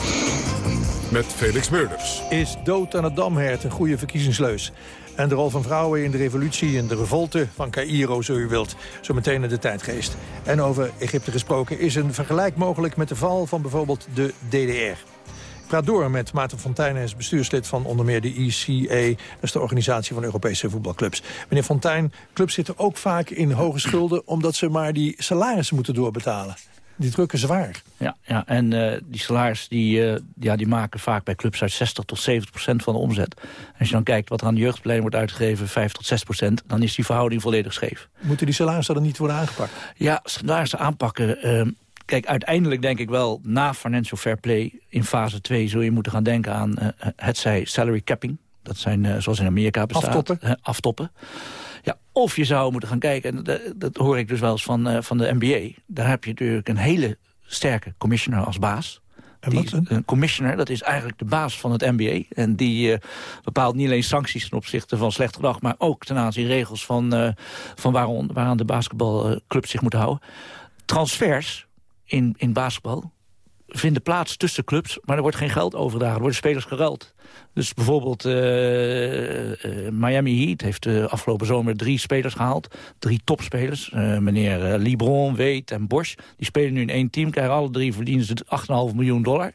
met Felix Meurders. Is dood aan het damhert een goede verkiezingsleus? En de rol van vrouwen in de revolutie en de revolte van Cairo, zo u wilt. Zometeen in de tijdgeest. En over Egypte gesproken, is een vergelijk mogelijk met de val van bijvoorbeeld de DDR? Praat door met Maarten Fontijn, hij is bestuurslid van onder meer de ECA. Dat is de organisatie van Europese voetbalclubs. Meneer Fontijn, clubs zitten ook vaak in hoge schulden... omdat ze maar die salarissen moeten doorbetalen. Die drukken zwaar. Ja, ja en eh, die salaris die, eh, ja, die maken vaak bij clubs uit 60 tot 70 procent van de omzet. En als je dan kijkt wat er aan de jeugdopleiding wordt uitgegeven, 5 tot 6 procent, dan is die verhouding volledig scheef. Moeten die salarissen dan niet worden aangepakt? Ja, salarissen aanpakken. ehm, kijk, uiteindelijk denk ik wel, na financial fair play in fase 2 zul je moeten gaan denken aan eh, het zij salary capping. Dat zijn, eh, zoals in Amerika bestaat. Aftoppen. aftoppen. Ja, of je zou moeten gaan kijken, en dat, dat hoor ik dus wel eens van, van de NBA. Daar heb je natuurlijk een hele sterke commissioner als baas. Die, een commissioner, dat is eigenlijk de baas van het NBA. En die bepaalt niet alleen sancties ten opzichte van slecht gedrag... maar ook ten aanzien regels van, eh, van waarom, waaraan de basketbalclubs zich moeten houden. Transfers in, in basketbal vinden plaats tussen clubs, maar er wordt geen geld overgedragen. Er worden spelers geruild. Dus bijvoorbeeld eh, eh, Miami Heat heeft de afgelopen zomer drie spelers gehaald. Drie topspelers. Eh, meneer eh, LeBron, Wade en Bosch. Die spelen nu in één team. Krijgen alle drie verdienen ze 8,5 miljoen dollar.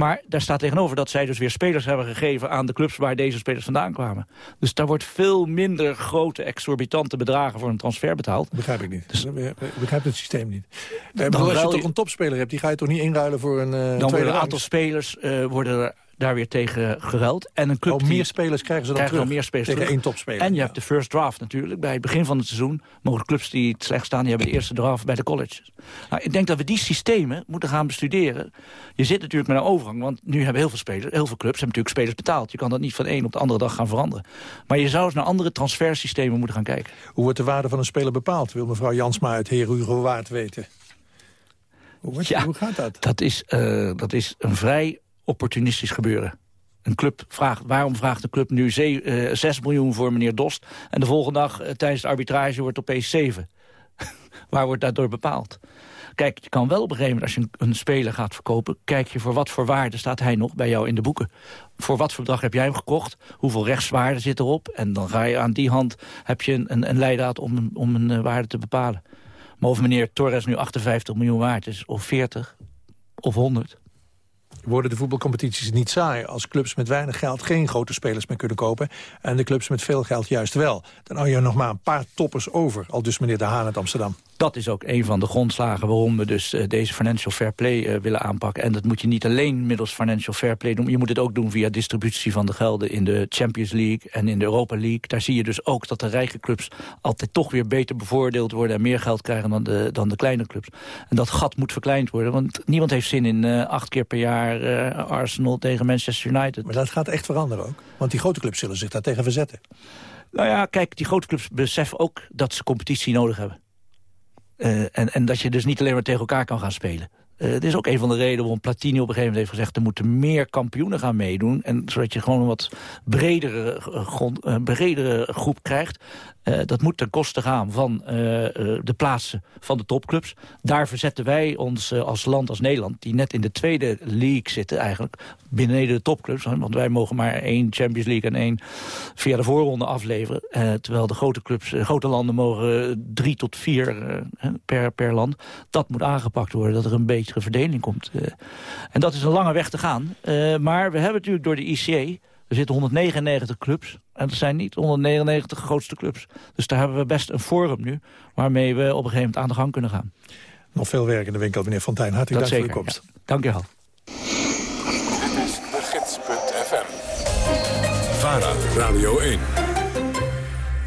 Maar daar staat tegenover dat zij dus weer spelers hebben gegeven... aan de clubs waar deze spelers vandaan kwamen. Dus daar wordt veel minder grote, exorbitante bedragen... voor een transfer betaald. Begrijp ik niet. Dus- Ik begrijp het systeem niet. Eh, Dan bedoel, als je toch een topspeler hebt, die ga je toch niet inruilen voor een eh Dan worden een aantal spelers eh, worden er daar weer tegen geruild. En een club Oh, die- meer spelers krijgen ze dan krijgen terug meer spelers tegen terug. één topspeler, En je hebt de first draft natuurlijk. Bij het begin van het seizoen mogen clubs die het slecht staan... die hebben de eerste draft bij de colleges. Nou, ik denk dat we die systemen moeten gaan bestuderen. Je zit natuurlijk met een overgang. Want nu hebben heel veel spelers, heel veel clubs hebben natuurlijk spelers betaald. Je kan dat niet van de een op de andere dag gaan veranderen. Maar je zou eens naar andere transfersystemen moeten gaan kijken. Hoe wordt de waarde van een speler bepaald? Wil mevrouw Jansma uit Heer Hugo Waard weten. Hoe, Ja, hoe gaat dat? Dat is, eh, dat is een vrij opportunistisch gebeuren. Een club vraagt, waarom vraagt de club nu ze- eh, 6 miljoen voor meneer Dost... en de volgende dag eh, tijdens de arbitrage wordt opeens 7? Waar wordt dat door bepaald? Kijk, je kan wel op een gegeven moment, als je een, een speler gaat verkopen... kijk je voor wat voor waarde staat hij nog bij jou in de boeken. Voor wat voor bedrag heb jij hem gekocht? Hoeveel rechtswaarde zit erop? En dan ga je aan die hand, heb je een, een, leidraad om, om een eh, waarde te bepalen. Maar of meneer Torres nu 58 miljoen waard is, of 40, of 100... Worden de voetbalcompetities niet saai als clubs met weinig geld geen grote spelers meer kunnen kopen en de clubs met veel geld juist wel? Dan hou je nog maar een paar toppers over, al dus meneer De Haan uit Amsterdam. Dat is ook een van de grondslagen waarom we dus uh, deze financial fair play uh, willen aanpakken. En dat moet je niet alleen middels financial fair play doen. Je moet het ook doen via distributie van de gelden in de Champions League en in de Europa League. Daar zie je dus ook dat de rijke clubs altijd toch weer beter bevoordeeld worden... en meer geld krijgen dan de, dan de kleine clubs. En dat gat moet verkleind worden, want niemand heeft zin in uh, acht keer per jaar... Arsenal tegen Manchester United. Maar dat gaat echt veranderen ook, want die grote clubs zullen zich daar tegen verzetten. Nou ja, kijk, die grote clubs beseffen ook dat ze competitie nodig hebben. Uh, en, en dat je dus niet alleen maar tegen elkaar kan gaan spelen. Uh, is ook een van de redenen waarom Platini op een gegeven moment heeft gezegd... er moeten meer kampioenen gaan meedoen. En zodat je gewoon een wat bredere, grond, uh, bredere groep krijgt. Dat moet ten koste gaan van de plaatsen van de topclubs. Daar verzetten wij ons als land, als Nederland... die net in de tweede league zitten eigenlijk, binnen de topclubs. Want wij mogen maar één Champions League en één via de voorronde afleveren. terwijl de grote clubs, grote landen mogen drie tot vier per, per land. Dat moet aangepakt worden, dat er een beetje verdeling komt. Uh, en dat is een lange weg te gaan. Uh, maar we hebben natuurlijk door de ICE... Er zitten 199 clubs. En dat zijn niet 199 grootste clubs. Dus daar hebben we best een forum nu... waarmee we op een gegeven moment aan de gang kunnen gaan. Nog veel werk in de winkel, meneer Fontijn. Hartelijk dank zeker, voor uw komst. Ja. Dank je wel. Dit is de gids.fm. VARA, Radio 1.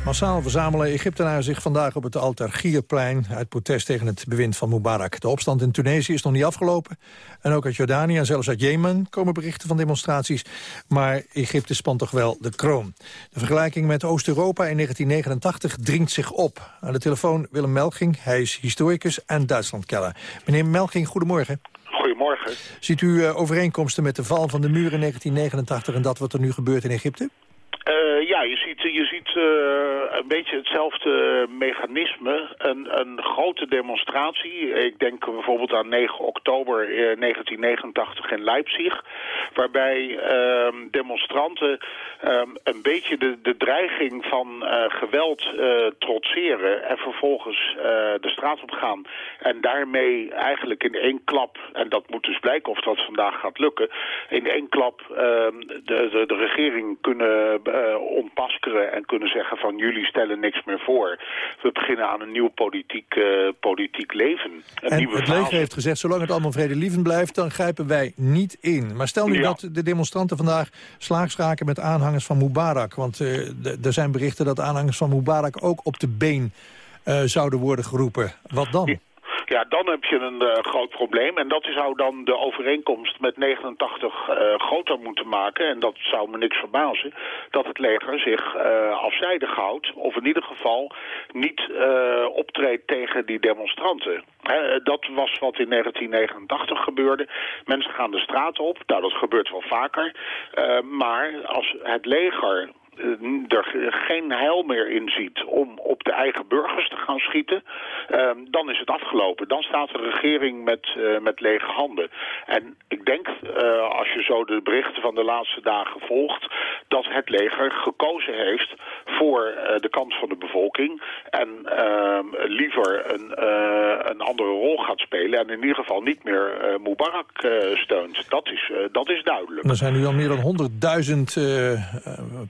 Massaal verzamelen Egyptenaren zich vandaag op het Al-Targierplein... uit protest tegen het bewind van Mubarak. De opstand in Tunesië is nog niet afgelopen. En ook uit Jordanië en zelfs uit Jemen komen berichten van demonstraties. Maar Egypte spant toch wel de kroon. De vergelijking met Oost-Europa in 1989 dringt zich op. Aan de telefoon Willem Melging, hij is historicus en Duitslandkeller. Meneer Melging, goedemorgen. Goedemorgen. Ziet u uh, overeenkomsten met de val van de muur in 1989... en dat wat er nu gebeurt in Egypte? Uh, ja, je je ziet uh, een beetje hetzelfde mechanisme. Een, een grote demonstratie. Ik denk bijvoorbeeld aan 9 oktober 1989 in Leipzig. Waarbij uh, demonstranten um, een beetje de, de dreiging van geweld trotseren. En vervolgens de straat op gaan. En daarmee eigenlijk in één klap, en dat moet dus blijken of dat vandaag gaat lukken. In één klap ehm, de, de, de regering kunnen uh, ontmaskeren en kunnen zeggen van jullie stellen niks meer voor. We beginnen aan een nieuw politiek, uh, politiek leven. Een en nieuwe het fase. leger heeft gezegd, zolang het allemaal vredelievend blijft, dan grijpen wij niet in. Maar stel nu Ja. dat de demonstranten vandaag slaags raken met aanhangers van Mubarak. Want uh, er zijn berichten dat aanhangers van Mubarak ook op de been uh, zouden worden geroepen. Wat dan? Ja, dan heb je een uh, groot probleem. En dat zou dan de overeenkomst met 89 uh, groter moeten maken. En dat zou me niks verbazen. Dat het leger zich uh, afzijdig houdt. Of in ieder geval niet optreedt tegen die demonstranten. dat was wat in 1989 gebeurde. Mensen gaan de straat op. Nou, dat gebeurt wel vaker. maar als het leger er geen heil meer in ziet om op de eigen burgers te gaan schieten, uh, dan is het afgelopen. Dan staat de regering met, uh, met lege handen. En ik denk, uh, als je zo de berichten van de laatste dagen volgt, dat het leger gekozen heeft voor de kant van de bevolking en ehm, liever een, een andere rol gaat spelen en in ieder geval niet meer Mubarak steunt. Dat is, dat is duidelijk. Er zijn nu al meer dan 100.000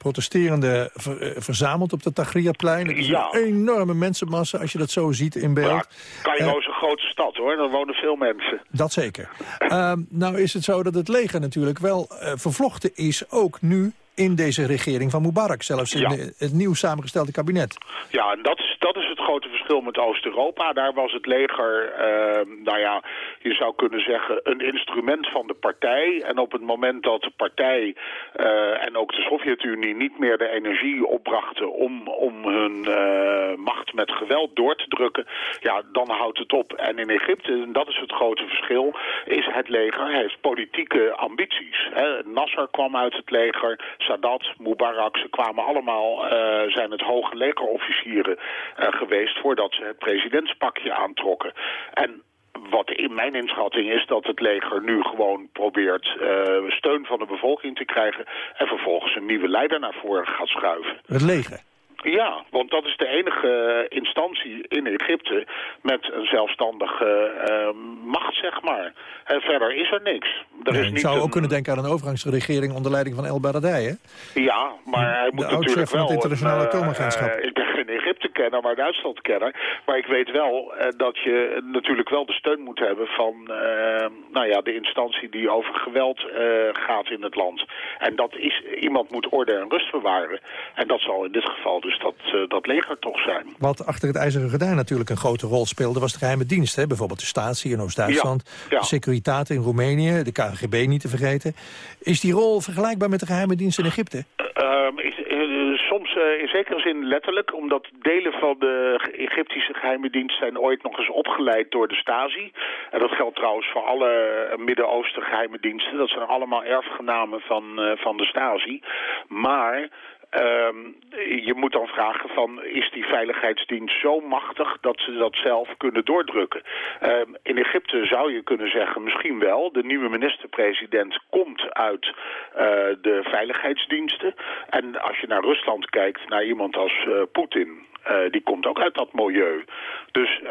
ver, verzameld op de Tahrirplein. Het is ja. een enorme mensenmassa als je dat zo ziet in beeld. Ja, Cairo is een grote stad hoor, daar wonen veel mensen. Dat zeker. uh, nou is het zo dat het leger natuurlijk wel uh, vervlochten is, ook nu in deze regering van Mubarak, zelfs in Ja. het nieuw samengestelde kabinet. Ja, en dat is, dat is het grote verschil met Oost-Europa. Daar was het leger, eh, nou ja, je zou kunnen zeggen, een instrument van de partij. En op het moment dat de partij eh, en ook de Sovjet-Unie niet meer de energie opbrachten om, om hun eh, macht met geweld door te drukken, ja, dan houdt het op. En in Egypte, en dat is het grote verschil, is het leger heeft politieke ambities. Hè. Nasser kwam uit het leger, Sadat, Mubarak, ze kwamen allemaal, eh, zijn het hoge legerofficieren eh, geweest voordat ze het presidentspakje aantrokken. En wat in mijn inschatting is dat het leger nu gewoon probeert eh, steun van de bevolking te krijgen en vervolgens een nieuwe leider naar voren gaat schuiven. Het leger. Ja, want dat is de enige eh, instantie in Egypte met een zelfstandige eh, macht, zeg maar. En verder is er niks. Er Nee, is ik niet zou een- ook kunnen denken aan een overgangsregering onder leiding van El Baradei, hè? Ja, maar hij moet oud-chef natuurlijk van wel... het internationale ik, ben, ben Egypte-kenner, maar Duitsland-kenner. Maar ik weet wel eh, dat je natuurlijk wel de steun moet hebben van eh, nou ja, de instantie die over geweld eh, gaat in het land. En dat is, iemand moet orde en rust bewaren. En dat zal in dit geval dus dat, dat leger toch zijn. Wat achter het ijzeren gordijn natuurlijk een grote rol speelde... was de geheime dienst, hè? bijvoorbeeld de Stasi in Oost-Duitsland... Ja, ja. de Securitate in Roemenië, de KGB niet te vergeten. Is die rol vergelijkbaar met de geheime dienst in Egypte? Ehm, eh, uh, in zekere zin letterlijk, omdat delen van de Egyptische geheime dienst zijn ooit nog eens opgeleid door de Stasi. En dat geldt trouwens voor alle Midden-Oosten geheime diensten. Dat zijn allemaal erfgenamen van, uh, van de Stasi. Maar Um, je moet dan vragen van, is die veiligheidsdienst zo machtig dat ze dat zelf kunnen doordrukken? Um, in Egypte zou je kunnen zeggen, misschien wel. De nieuwe minister-president komt uit uh, de veiligheidsdiensten. En als je naar Rusland kijkt, naar iemand als uh, Poetin... Uh, die komt ook uit dat milieu. Dus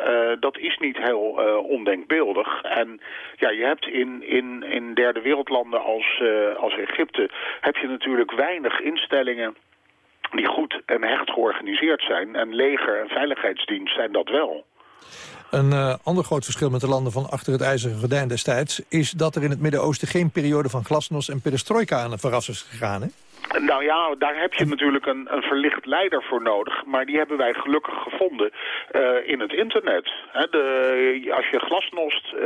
dat is niet heel ondenkbeeldig. En ja, je hebt in, in, in derde wereldlanden als, als Egypte... heb je natuurlijk weinig instellingen die goed en hecht georganiseerd zijn. En leger en veiligheidsdienst zijn dat wel. Een uh, ander groot verschil met de landen van achter het ijzeren gordijn destijds... is dat er in het Midden-Oosten geen periode van glasnost en perestroika aan de verras is gegaan, hè? Nou ja, daar heb je natuurlijk een, een verlicht leider voor nodig. Maar die hebben wij gelukkig gevonden uh, in het internet. De, als je glasnost uh,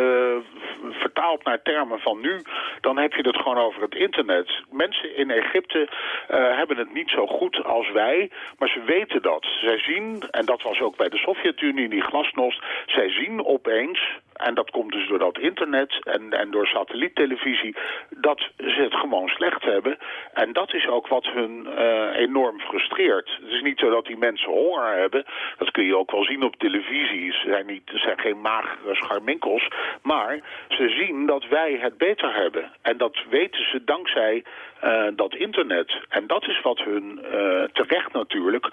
vertaalt naar termen van nu, dan heb je het gewoon over het internet. Mensen in Egypte uh, hebben het niet zo goed als wij, maar ze weten dat. Zij zien, en dat was ook bij de Sovjet-Unie, die glasnost, zij zien opeens en dat komt dus door dat internet en, en door satelliettelevisie, dat ze het gewoon slecht hebben. En dat is ook wat hun uh, enorm frustreert. Het is niet zo dat die mensen honger hebben. Dat kun je ook wel zien op televisie. Ze zijn, niet, ze zijn geen magere scharminkels. Maar ze zien dat wij het beter hebben. En dat weten ze dankzij uh, dat internet. En dat is wat hun uh, terecht natuurlijk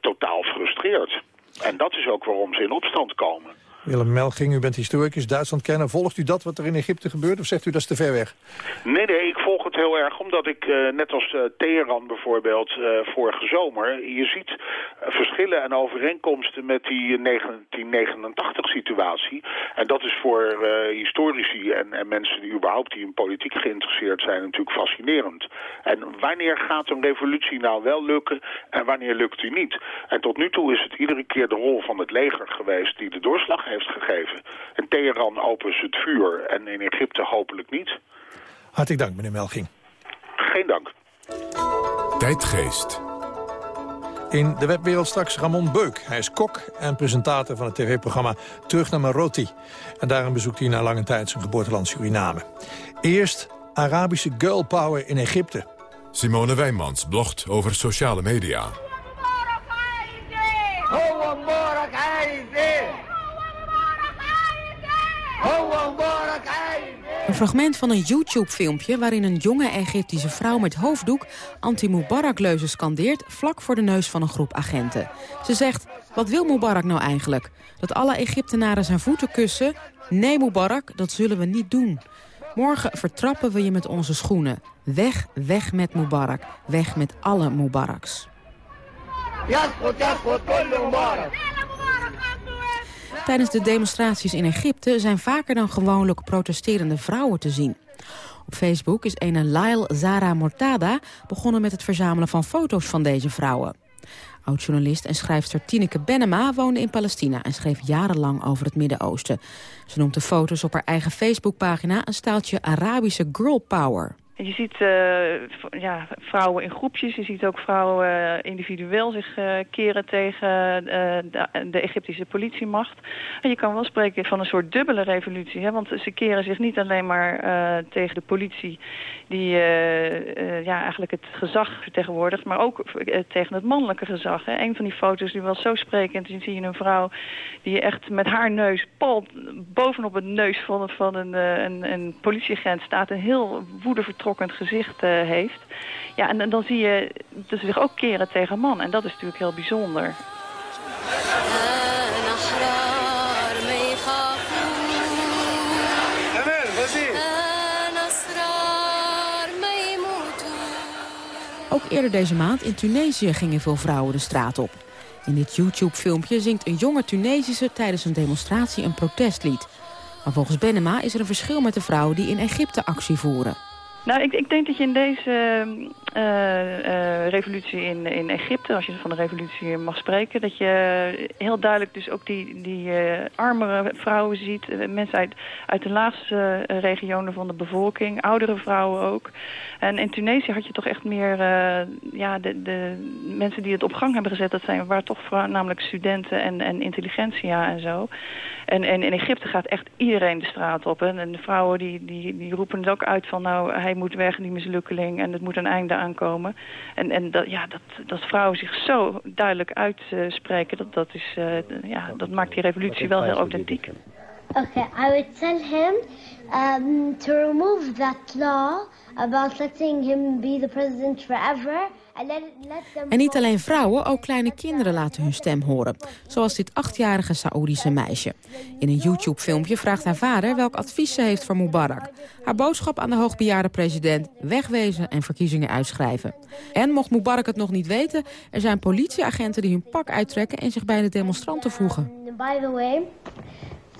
totaal frustreert. En dat is ook waarom ze in opstand komen. Willem Melging, u bent historicus, Duitsland kennen. Volgt u dat wat er in Egypte gebeurt of zegt u dat is te ver weg? Nee, nee, ik volg heel erg omdat ik, uh, net als uh, Teheran bijvoorbeeld uh, vorige zomer... je ziet verschillen en overeenkomsten met die 1989-situatie. En dat is voor historici en, en, mensen die überhaupt die in politiek geïnteresseerd zijn natuurlijk fascinerend. En wanneer gaat een revolutie nou wel lukken en wanneer lukt die niet? En tot nu toe is het iedere keer de rol van het leger geweest die de doorslag heeft heeft gegeven. En Teheran opent het vuur en in Egypte hopelijk niet. Hartelijk dank, meneer Melging. Geen dank. Tijdgeest. In de webwereld straks Ramon Beuk. Hij is kok en presentator van het tv-programma Terug naar Maroti. En daarom bezoekt hij na lange tijd zijn geboorteland Suriname. Eerst Arabische girl power in Egypte. Simone Wijnmans blogt over sociale media. Fragment van een YouTube-filmpje waarin een jonge Egyptische vrouw met hoofddoek anti-Mubarak-leuzen scandeert vlak voor de neus van een groep agenten. Ze zegt, wat wil Mubarak nou eigenlijk? Dat alle Egyptenaren zijn voeten kussen? Nee Mubarak, dat zullen we niet doen. Morgen vertrappen we je met onze schoenen. Weg, weg met Mubarak. Weg met alle Mubaraks. Tijdens de demonstraties in Egypte zijn vaker dan gewoonlijk protesterende vrouwen te zien. Op Facebook is ene Lail Zara Mortada begonnen met het verzamelen van foto's van deze vrouwen. Oud-journalist en schrijfster Tineke Benema woonde in Palestina... en schreef jarenlang over het Midden-Oosten. Ze noemt de foto's op haar eigen Facebookpagina een staaltje Arabische girl power. Je ziet uh, ja, vrouwen in groepjes, je ziet ook vrouwen uh, individueel zich uh, keren tegen de, de, Egyptische politiemacht. En je kan wel spreken van een soort dubbele revolutie, hè, want ze keren zich niet alleen maar tegen de politie die ja, eigenlijk het gezag vertegenwoordigt, maar ook tegen het mannelijke gezag. Hè. Een van die foto's die wel zo sprekend, dan zie je een vrouw die echt met haar neus pal bovenop het neus van, van een, een, een politieagent staat, een heel woede gezicht uh, heeft. Ja, en, dan zie je dat ze zich ook keren tegen man. En dat is natuurlijk heel bijzonder. Ook eerder deze maand in Tunesië gingen veel vrouwen de straat op. In dit YouTube-filmpje zingt een jonge Tunesische tijdens een demonstratie een protestlied. Maar volgens Benema is er een verschil met de vrouwen die in Egypte actie voeren. Nou, ik, ik denk dat je in deze uh, uh, revolutie in, in Egypte, als je van de revolutie mag spreken, dat je heel duidelijk dus ook die, die uh, armere vrouwen ziet, mensen uit, de laagste regionen van de bevolking, oudere vrouwen ook. En in Tunesië had je toch echt meer, ja, de, de mensen die het op gang hebben gezet, dat zijn, waren toch namelijk studenten en, en intelligentsia en zo. En, en in Egypte gaat echt iedereen de straat op. En, en de vrouwen die, die, die roepen het ook uit van nou, hij moet weg, die mislukkeling. En het moet een einde aankomen. En, en dat, ja, dat, dat vrouwen zich zo duidelijk uitspreken, dat, dat, is, uh, ja, dat maakt die revolutie wel heel authentiek. Okay, I would tell him um, to remove that law about letting him be the president forever. En niet alleen vrouwen, ook kleine kinderen laten hun stem horen. Zoals dit achtjarige Saoedische meisje. In een YouTube-filmpje vraagt haar vader welk advies ze heeft voor Mubarak. Haar boodschap aan de hoogbejaarde president, wegwezen en verkiezingen uitschrijven. En mocht Mubarak het nog niet weten, er zijn politieagenten die hun pak uittrekken en zich bij de demonstranten voegen. By the way,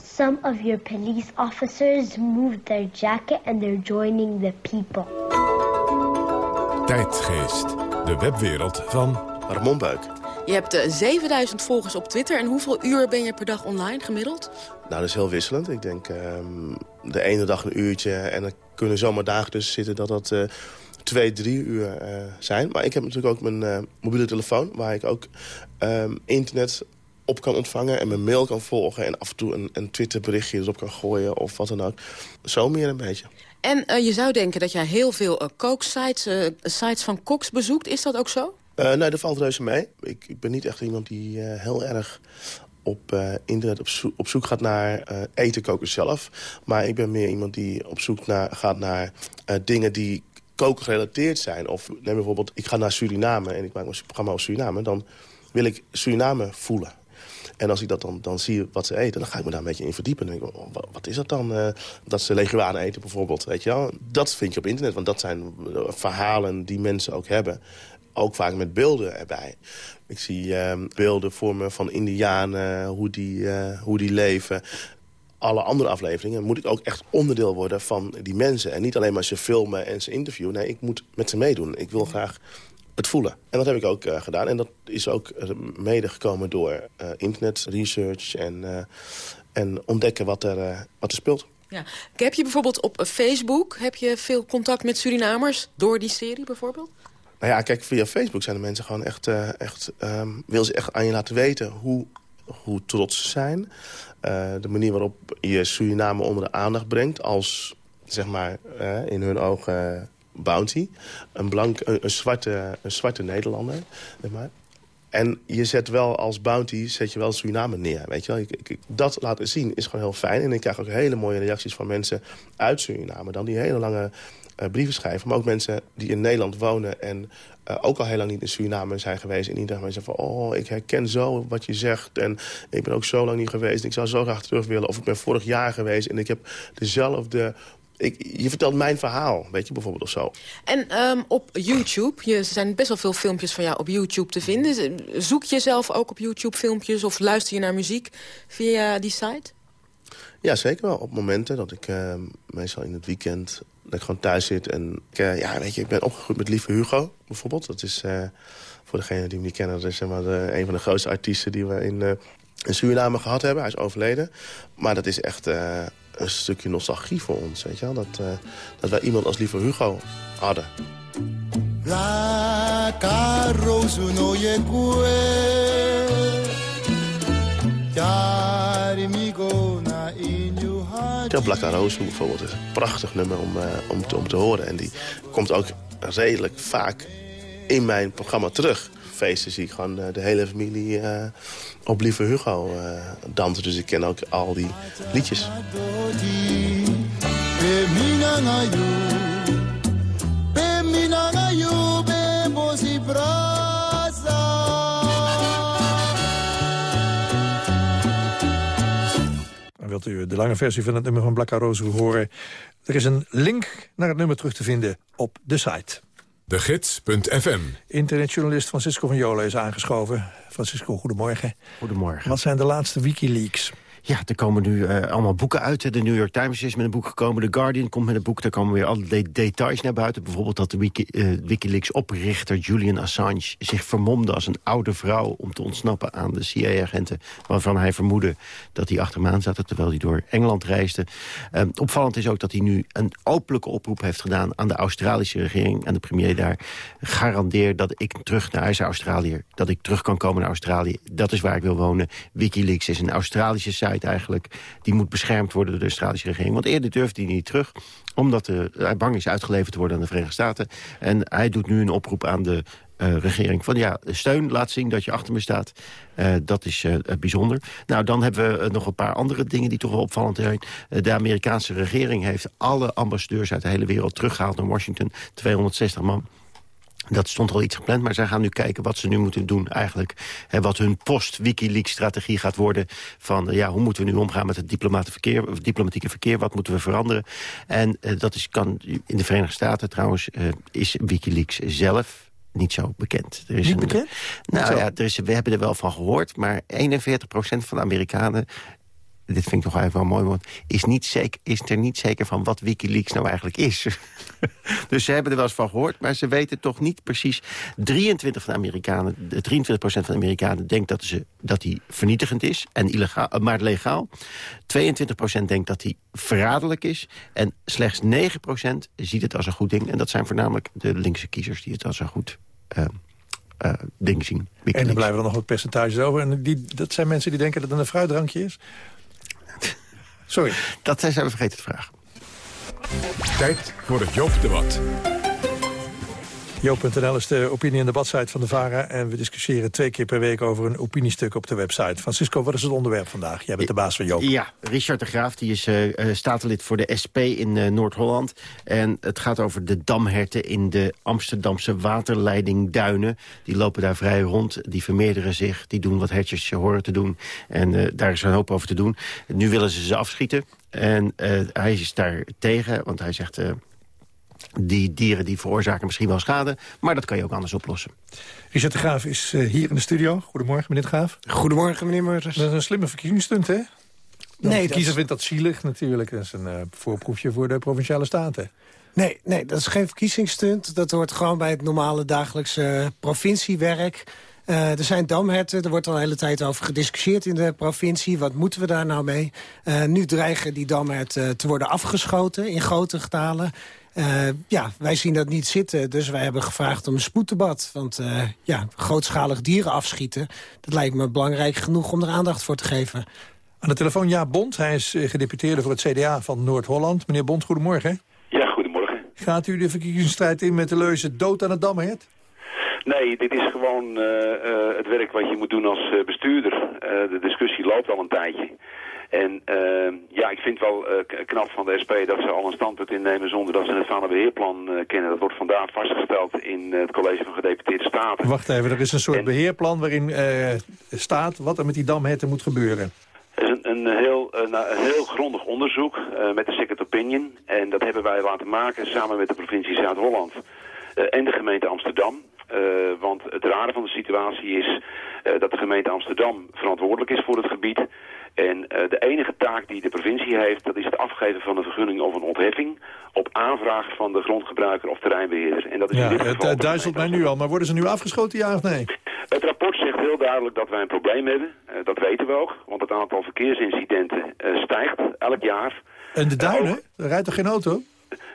some of your police officers moved their jacket and they're joining the people. Tijdgeest, de webwereld van Ramon Buik. Je hebt 7000 volgers op Twitter. En hoeveel uur ben je per dag online gemiddeld? Nou, dat is heel wisselend. Ik denk um, de ene dag een uurtje. En er kunnen zomaar dagen tussen zitten dat dat uh, twee, drie uur uh, zijn. Maar ik heb natuurlijk ook mijn uh, mobiele telefoon... waar ik ook um, internet op kan ontvangen en mijn mail kan volgen... en af en toe een, een Twitter-berichtje erop kan gooien of wat dan ook. Zo meer een beetje. En uh, je zou denken dat jij heel veel uh, kooksites, uh, sites van koks bezoekt. Is dat ook zo? nee, dat valt reuze mee. Ik, ik, ben niet echt iemand die heel erg op internet op, zo op, zoek gaat naar eten koken zelf. Maar ik ben meer iemand die op zoek naar, gaat naar dingen die koken gerelateerd zijn. Of neem bijvoorbeeld, ik ga naar Suriname en ik maak mijn programma over Suriname. Dan wil ik Suriname voelen. En als ik dat dan, dan zie wat ze eten, dan ga ik me daar een beetje in verdiepen. En denk ik, oh, wat is dat dan? Uh, dat ze leguanen eten bijvoorbeeld, weet je wel? Dat vind je op internet, want dat zijn eh, verhalen die mensen ook hebben. Ook vaak met beelden erbij. Ik zie uh, beelden voor me van indianen, hoe die, uh, hoe die leven alle andere afleveringen moet ik ook echt onderdeel worden van die mensen. En niet alleen maar ze filmen en ze interviewen. Nee, ik moet met ze meedoen. Ik wil graag het voelen. En dat heb ik ook uh, gedaan. En dat is ook uh, mede gekomen door uh, internet, research en, en ontdekken wat er, wat er speelt. Ja. Heb je bijvoorbeeld op Facebook heb je veel contact met Surinamers door die serie bijvoorbeeld? Nou ja, kijk, via Facebook zijn de mensen gewoon echt... echt um, wil ze echt aan je laten weten hoe, hoe trots ze zijn. de manier waarop je Suriname onder de aandacht brengt als, zeg maar, in hun ogen Bounty. Een, blank, een, zwarte, een zwarte Nederlander. Maar. En je zet wel als bounty, zet je wel Suriname neer. Weet je wel? Ik, ik, dat laten zien is gewoon heel fijn. En ik krijg ook hele mooie reacties van mensen uit Suriname. Dan die hele lange uh, brieven schrijven. Maar ook mensen die in Nederland wonen en uh, ook al heel lang niet in Suriname zijn geweest. En iedereen zeggen van, oh, ik herken zo wat je zegt. En ik ben ook zo lang niet geweest. En ik zou zo graag terug willen. Of ik ben vorig jaar geweest en ik heb dezelfde ik, je vertelt mijn verhaal, weet je, bijvoorbeeld of zo. En um, op YouTube, er zijn best wel veel filmpjes van jou op YouTube te vinden. Zoek je zelf ook op YouTube filmpjes of luister je naar muziek via die site? Ja, zeker wel. Op momenten dat ik uh, meestal in het weekend dat ik gewoon thuis zit. En ik, uh, ja, weet je, ik ben opgegroeid met Lieve Hugo, bijvoorbeeld. Dat is, uh, voor degenen die hem niet kennen, dat is zeg maar, de, een van de grootste artiesten die we in, in Suriname gehad hebben. Hij is overleden. Maar dat is echt een stukje nostalgie voor ons, weet je wel? Dat, uh, dat wij iemand als lieve Hugo hadden. La Carosu no Ja, Black Rose bijvoorbeeld is een prachtig nummer om, uh, om, te, om te horen. En die komt ook redelijk vaak in mijn programma terug. Feesten zie ik gewoon uh, de hele familie uh, op Lieve Hugo uh, dansen. Dus ik ken ook al die liedjes. Wilt u de lange versie van het nummer van Blakka Rose horen? Er is een link naar het nummer terug te vinden op de site. De Gids.fm. Internetjournalist Francisco van Jolen is aangeschoven. Francisco, goedemorgen. Goedemorgen. Wat zijn de laatste Wikileaks? Ja, er komen nu uh, allemaal boeken uit. De New York Times is met een boek gekomen. The Guardian komt met een boek. Daar komen weer alle de details naar buiten. Bijvoorbeeld dat de uh, Wikileaks-oprichter Julian Assange... zich vermomde als een oude vrouw om te ontsnappen aan de CIA-agenten... waarvan hij vermoedde dat hij achter hem aan zat... terwijl hij door Engeland reisde. Uh, opvallend is ook dat hij nu een openlijke oproep heeft gedaan... aan de Australische regering en de premier daar. Garandeer dat ik terug naar... Hij is Australiër. Dat ik terug kan komen naar Australië. Dat is waar ik wil wonen. Wikileaks is een Australische site eigenlijk... die moet beschermd worden door de Australische regering. Want eerder durfde hij niet terug, omdat hij bang is uitgeleverd te worden aan de Verenigde Staten. En hij doet nu een oproep aan de uh, regering. Van ja, steun, laat zien dat je achter me staat. Uh, dat is uh, bijzonder. Nou, dan hebben we nog een paar andere dingen die toch wel opvallend zijn. de Amerikaanse regering heeft alle ambassadeurs uit de hele wereld teruggehaald naar Washington. 260 man. Dat stond al iets gepland, maar zij gaan nu kijken wat ze nu moeten doen eigenlijk. En wat hun post-Wikileaks-strategie gaat worden. Van ja, hoe moeten we nu omgaan met het verkeer, diplomatieke verkeer? Wat moeten we veranderen? En uh, dat is, kan in de Verenigde Staten trouwens, uh, is Wikileaks zelf niet zo bekend. Er is niet een, bekend? Nou zo. ja, er is, we hebben er wel van gehoord, maar 41% van de Amerikanen dit vind ik toch eigenlijk wel mooi, want is, niet zeker, is er niet zeker van wat Wikileaks nou eigenlijk is. dus ze hebben er wel eens van gehoord, maar ze weten toch niet precies. 23 van de Amerikanen, 23% van de Amerikanen denkt dat, ze, dat hij vernietigend is, en illegaal, maar legaal. 22% denkt dat hij verraderlijk is. En slechts 9% ziet het als een goed ding. En dat zijn voornamelijk de linkse kiezers die het als een goed uh, uh, ding zien. Wikileaks. En dan blijven er nog wat percentages over. En die, dat zijn mensen die denken dat het een fruitdrankje is? Sorry. Dat zijn we vergeten te vragen. Tijd voor het Joop-debat. Joop.nl is de opinie- en debatsite van de VARA... en we discussiëren twee keer per week over een opiniestuk op de website. Francisco, wat is het onderwerp vandaag? Jij bent de baas van Joop. Ja, Richard de Graaf die is uh, statenlid voor de SP in uh, Noord-Holland. En het gaat over de damherten in de Amsterdamse waterleidingduinen. Die lopen daar vrij rond, die vermeerderen zich, die doen wat hertjes horen te doen. En daar is een hoop over te doen. Nu willen ze ze afschieten. En hij is daar tegen, want hij zegt die dieren die veroorzaken misschien wel schade. Maar dat kan je ook anders oplossen. Richard de Graaf is uh, hier in de studio. Goedemorgen, meneer de Graaf. Goedemorgen, meneer Meurters. Dat is een slimme verkiezingsstunt, hè? Nee, de kiezer dat... vindt dat zielig natuurlijk. Dat is een uh, voorproefje voor de Provinciale Staten. Nee, nee, dat is geen verkiezingsstunt. Dat hoort gewoon bij het normale dagelijkse provinciewerk. Uh, er zijn damherten, er wordt al een hele tijd over gediscussieerd in de provincie. Wat moeten we daar nou mee? Uh, nu dreigen die damherten te worden afgeschoten in grote getalen. Uh, ja, wij zien dat niet zitten, dus wij hebben gevraagd om een spoeddebat. Want uh, ja, grootschalig dieren afschieten, dat lijkt me belangrijk genoeg om er aandacht voor te geven. Aan de telefoon Jaap Bond, hij is gedeputeerde voor het CDA van Noord-Holland. Meneer Bond, goedemorgen. Ja, goedemorgen. Gaat u de verkiezingsstrijd in met de leuze dood aan het damhert? Nee, dit is gewoon uh, uh, het werk wat je moet doen als bestuurder. Uh, de discussie loopt al een tijdje. En ja, ik vind wel knap van de SP dat ze al een standpunt innemen zonder dat ze het vaderbeheerplan kennen. Dat wordt vandaag vastgesteld in het college van gedeputeerde staten. Wacht even, er is een soort en... beheerplan waarin staat wat er met die damherten moet gebeuren. Het is een, een, heel, een, een, heel grondig onderzoek met de second opinion. En dat hebben wij laten maken samen met de provincie Zuid-Holland en de gemeente Amsterdam. Uh, want het rare van de situatie is uh, dat de gemeente Amsterdam verantwoordelijk is voor het gebied. En uh, de enige taak die de provincie heeft, dat is het afgeven van een vergunning of een ontheffing op aanvraag van de grondgebruiker of terreinbeheerder. En dat is ja, in dit geval het duizelt mij nu al, maar worden ze nu afgeschoten, ja of nee? Het rapport zegt heel duidelijk dat wij een probleem hebben. dat weten we ook, want het aantal verkeersincidenten stijgt elk jaar. En de duinen? Er rijdt toch geen auto?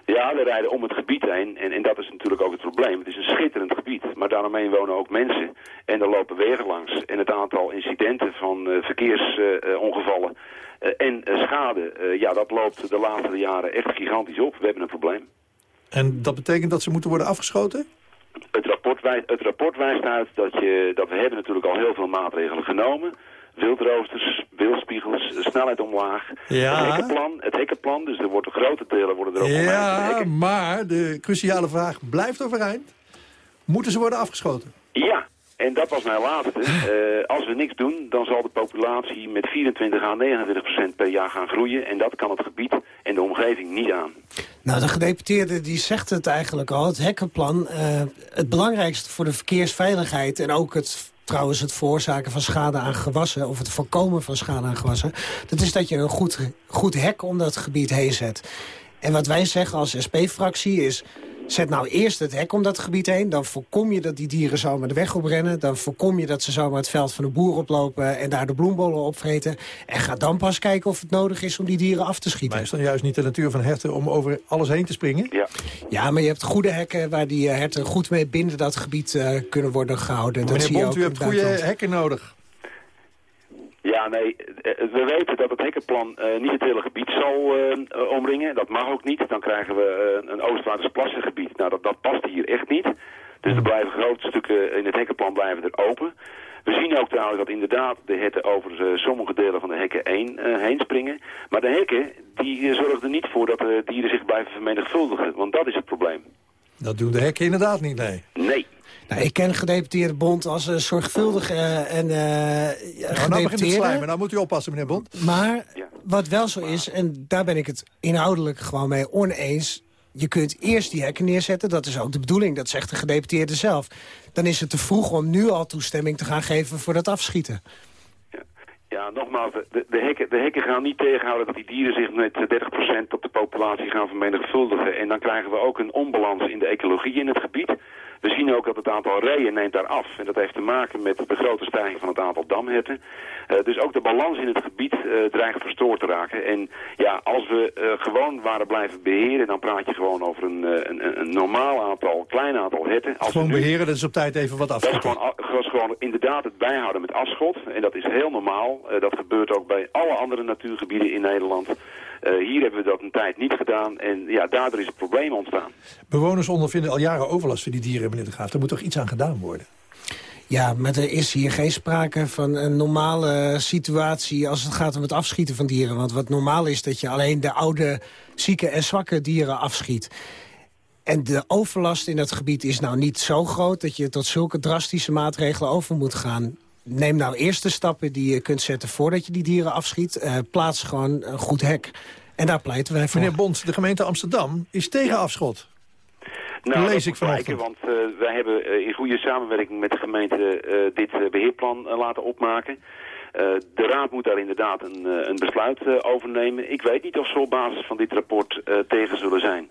Ja, we rijden om het gebied heen en, en dat is natuurlijk ook het probleem. Het is een schitterend gebied, maar daaromheen wonen ook mensen. En er lopen wegen langs. En het aantal incidenten van uh, verkeersongevallen uh, uh, en schade, ja, dat loopt de laatste jaren echt gigantisch op. We hebben een probleem. En dat betekent dat ze moeten worden afgeschoten? Het rapport, wijst, het rapport wijst uit dat, je, dat we hebben natuurlijk al heel veel maatregelen genomen wildroosters, wildspiegels, snelheid omlaag. Ja. Het hekkenplan, het hekkenplan, dus er worden grote delen worden er ook Ja, maar de cruciale vraag blijft overeind. Moeten ze worden afgeschoten? Ja, en dat was mijn laatste. Uh, als we niks doen, dan zal de populatie met 24 à 29 procent per jaar gaan groeien. En dat kan het gebied en de omgeving niet aan. Nou, de gedeputeerde die zegt het eigenlijk al. Het hekkenplan, uh, het belangrijkste voor de verkeersveiligheid... en ook het, trouwens het veroorzaken van schade aan gewassen... of het voorkomen van schade aan gewassen... dat is dat je een goed, goed hek om dat gebied heen zet. En wat wij zeggen als SP-fractie is... Zet nou eerst het hek om dat gebied heen. Dan voorkom je dat die dieren zomaar de weg oprennen. Dan voorkom je dat ze zomaar het veld van de boer oplopen... en daar de bloembollen opvreten. En ga dan pas kijken of het nodig is om die dieren af te schieten. Maar is dan juist niet de natuur van herten om over alles heen te springen? Ja, ja maar je hebt goede hekken waar die eh, herten goed mee binnen dat gebied uh, kunnen worden gehouden. Dat zie je Bond, u hebt goede hekken nodig. Ja, nee, eh, we weten dat het hekkenplan uh, niet het hele gebied zal uh, omringen. Dat mag ook niet. Dan krijgen we uh, een Oostwaardersplassengebied. Nou, dat, dat past hier echt niet. Dus er blijven grote stukken in het hekkenplan blijven er open. We zien ook trouwens dat inderdaad de herten over sommige delen van de hekken heen, heen springen. Maar de hekken, die zorgen er niet voor dat de dieren zich blijven vermenigvuldigen. Want dat is het probleem. Dat doen de hekken inderdaad niet, nee. Nee. Nou, ik ken gedeputeerde Bond als een zorgvuldige uh, en uh, nou, nou begint het slijmen, nou moet u oppassen, meneer Bond. Maar wat wel zo is, en daar ben ik het inhoudelijk gewoon mee oneens... je kunt eerst die hekken neerzetten, dat is ook de bedoeling, dat zegt de gedeputeerde zelf. Dan is het te vroeg om nu al toestemming te gaan geven voor dat afschieten. Ja, nogmaals, de, de, hekken, de hekken gaan niet tegenhouden dat die dieren zich met 30% op de populatie gaan vermenigvuldigen. En dan krijgen we ook een onbalans in de ecologie in het gebied. We zien ook dat het aantal reeën neemt daar af. En dat heeft te maken met de grote stijging van het aantal damherten. Uh, dus ook de balans in het gebied uh, dreigt verstoord te raken. En ja, als we uh, gewoon waren blijven beheren... dan praat je gewoon over een, een, een normaal aantal, klein aantal herten. Als gewoon nu, beheren, dat is op tijd even wat afschieten. Dat is gewoon, was gewoon inderdaad het bijhouden met afschot. En dat is heel normaal. dat gebeurt ook bij alle andere natuurgebieden in Nederland. Uh, hier hebben we dat een tijd niet gedaan en ja, daardoor is het probleem ontstaan. Bewoners ondervinden al jaren overlast voor die dieren, meneer de Graaf. Er moet toch iets aan gedaan worden? Ja, maar er is hier geen sprake van een normale situatie als het gaat om het afschieten van dieren. Want wat normaal is dat je alleen de oude, zieke en zwakke dieren afschiet. En de overlast in dat gebied is nou niet zo groot... dat je tot zulke drastische maatregelen over moet gaan neem nou eerst de stappen die je kunt zetten voordat je die dieren afschiet. Uh, plaats gewoon een goed hek. En daar pleiten wij voor. Meneer Bond, de gemeente Amsterdam is tegen afschot. Nou, lees ik vanochtend. Want uh, wij hebben uh, in goede samenwerking met de gemeente uh, dit beheerplan laten opmaken. de raad moet daar inderdaad een, een besluit over nemen. Ik weet niet of ze op basis van dit rapport tegen zullen zijn.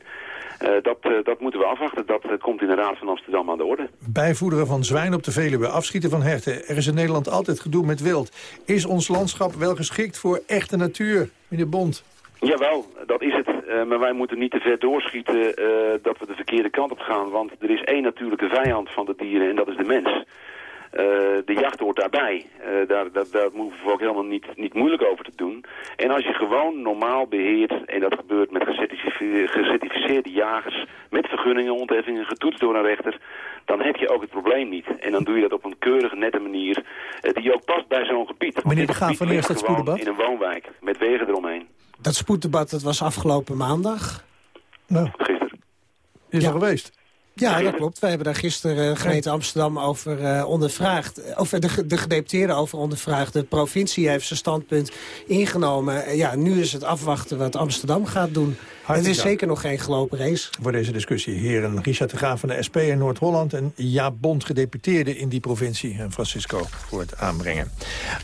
Uh, dat, uh, dat moeten we afwachten. Dat uh, komt in de Raad van Amsterdam aan de orde. Bijvoederen van zwijn op de Veluwe, afschieten van herten. Er is in Nederland altijd gedoe met wild. Is ons landschap wel geschikt voor echte natuur, meneer Bond? Jawel, dat is het. maar wij moeten niet te ver doorschieten dat we de verkeerde kant op gaan. Want er is één natuurlijke vijand van de dieren en dat is de mens. Uh, de jacht hoort daarbij. Uh, daar, daar, daar hoeven we ook helemaal niet, niet moeilijk over te doen. En als je gewoon normaal beheert, en dat gebeurt met gecertificeerde jagers, met vergunningen, ontheffingen, getoetst door een rechter, dan heb je ook het probleem niet. En dan doe je dat op een keurige, nette manier, uh, die ook past bij zo'n gebied. Meneer de Graaf, wanneer is dat spoeddebat? in een woonwijk, met wegen eromheen. Dat spoeddebat, dat was afgelopen maandag. Nou, gisteren. Is ja. er geweest? Ja, dat klopt. Wij hebben daar gisteren de gemeente Amsterdam over uh, ondervraagd. Of de, de gedeputeerde over ondervraagd. De provincie heeft zijn standpunt ingenomen. ja, nu is het afwachten wat Amsterdam gaat doen. het is zeker nog geen gelopen race. Voor deze discussie heren Richard de Graaf van de SP in Noord-Holland... en Jaap Bond, gedeputeerde in die provincie. En Francisco voor het aanbrengen.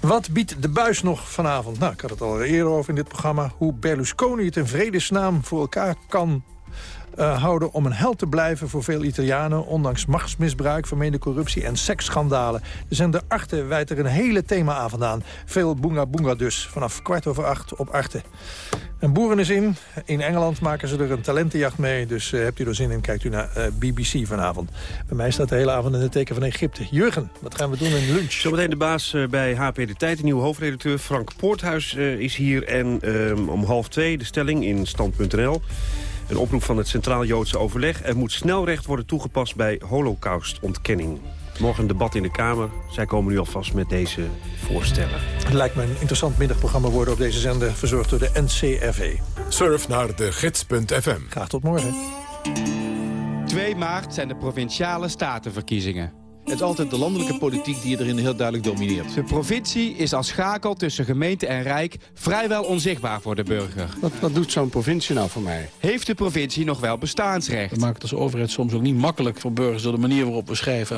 Wat biedt de buis nog vanavond? Nou, ik had het al eerder over in dit programma. Hoe Berlusconi het in vredesnaam voor elkaar kan uh, houden om een held te blijven voor veel Italianen... ondanks machtsmisbruik, vermeende corruptie en seksschandalen. De zender Arte wijt er een hele themaavond aan. Veel boonga boonga dus, vanaf kwart over acht op Arte. En Boeren is in. In Engeland maken ze er een talentenjacht mee. Dus uh, hebt u er zin in, kijkt u naar uh, BBC vanavond. Bij mij staat de hele avond in het teken van Egypte. Jurgen, wat gaan we doen in lunch? Zometeen de baas bij HP De Tijd, de nieuwe hoofdredacteur Frank Poorthuis is hier. En ehm, om half twee de stelling in stand.nl. Een oproep van het Centraal Joodse Overleg. Er moet snel recht worden toegepast bij holocaustontkenning. Morgen een debat in de Kamer. Zij komen nu alvast met deze voorstellen. Het lijkt me een interessant middagprogramma worden op deze zender... verzorgd door de NCRV. Surf naar de gids.fm. Graag tot morgen. 2 maart zijn de Provinciale Statenverkiezingen. Het is altijd de landelijke politiek die erin heel duidelijk domineert. De provincie is als schakel tussen gemeente en rijk vrijwel onzichtbaar voor de burger. Wat, wat doet zo'n provincie nou voor mij? Heeft de provincie nog wel bestaansrecht? We maken het als overheid soms ook niet makkelijk voor burgers... door de manier waarop we schrijven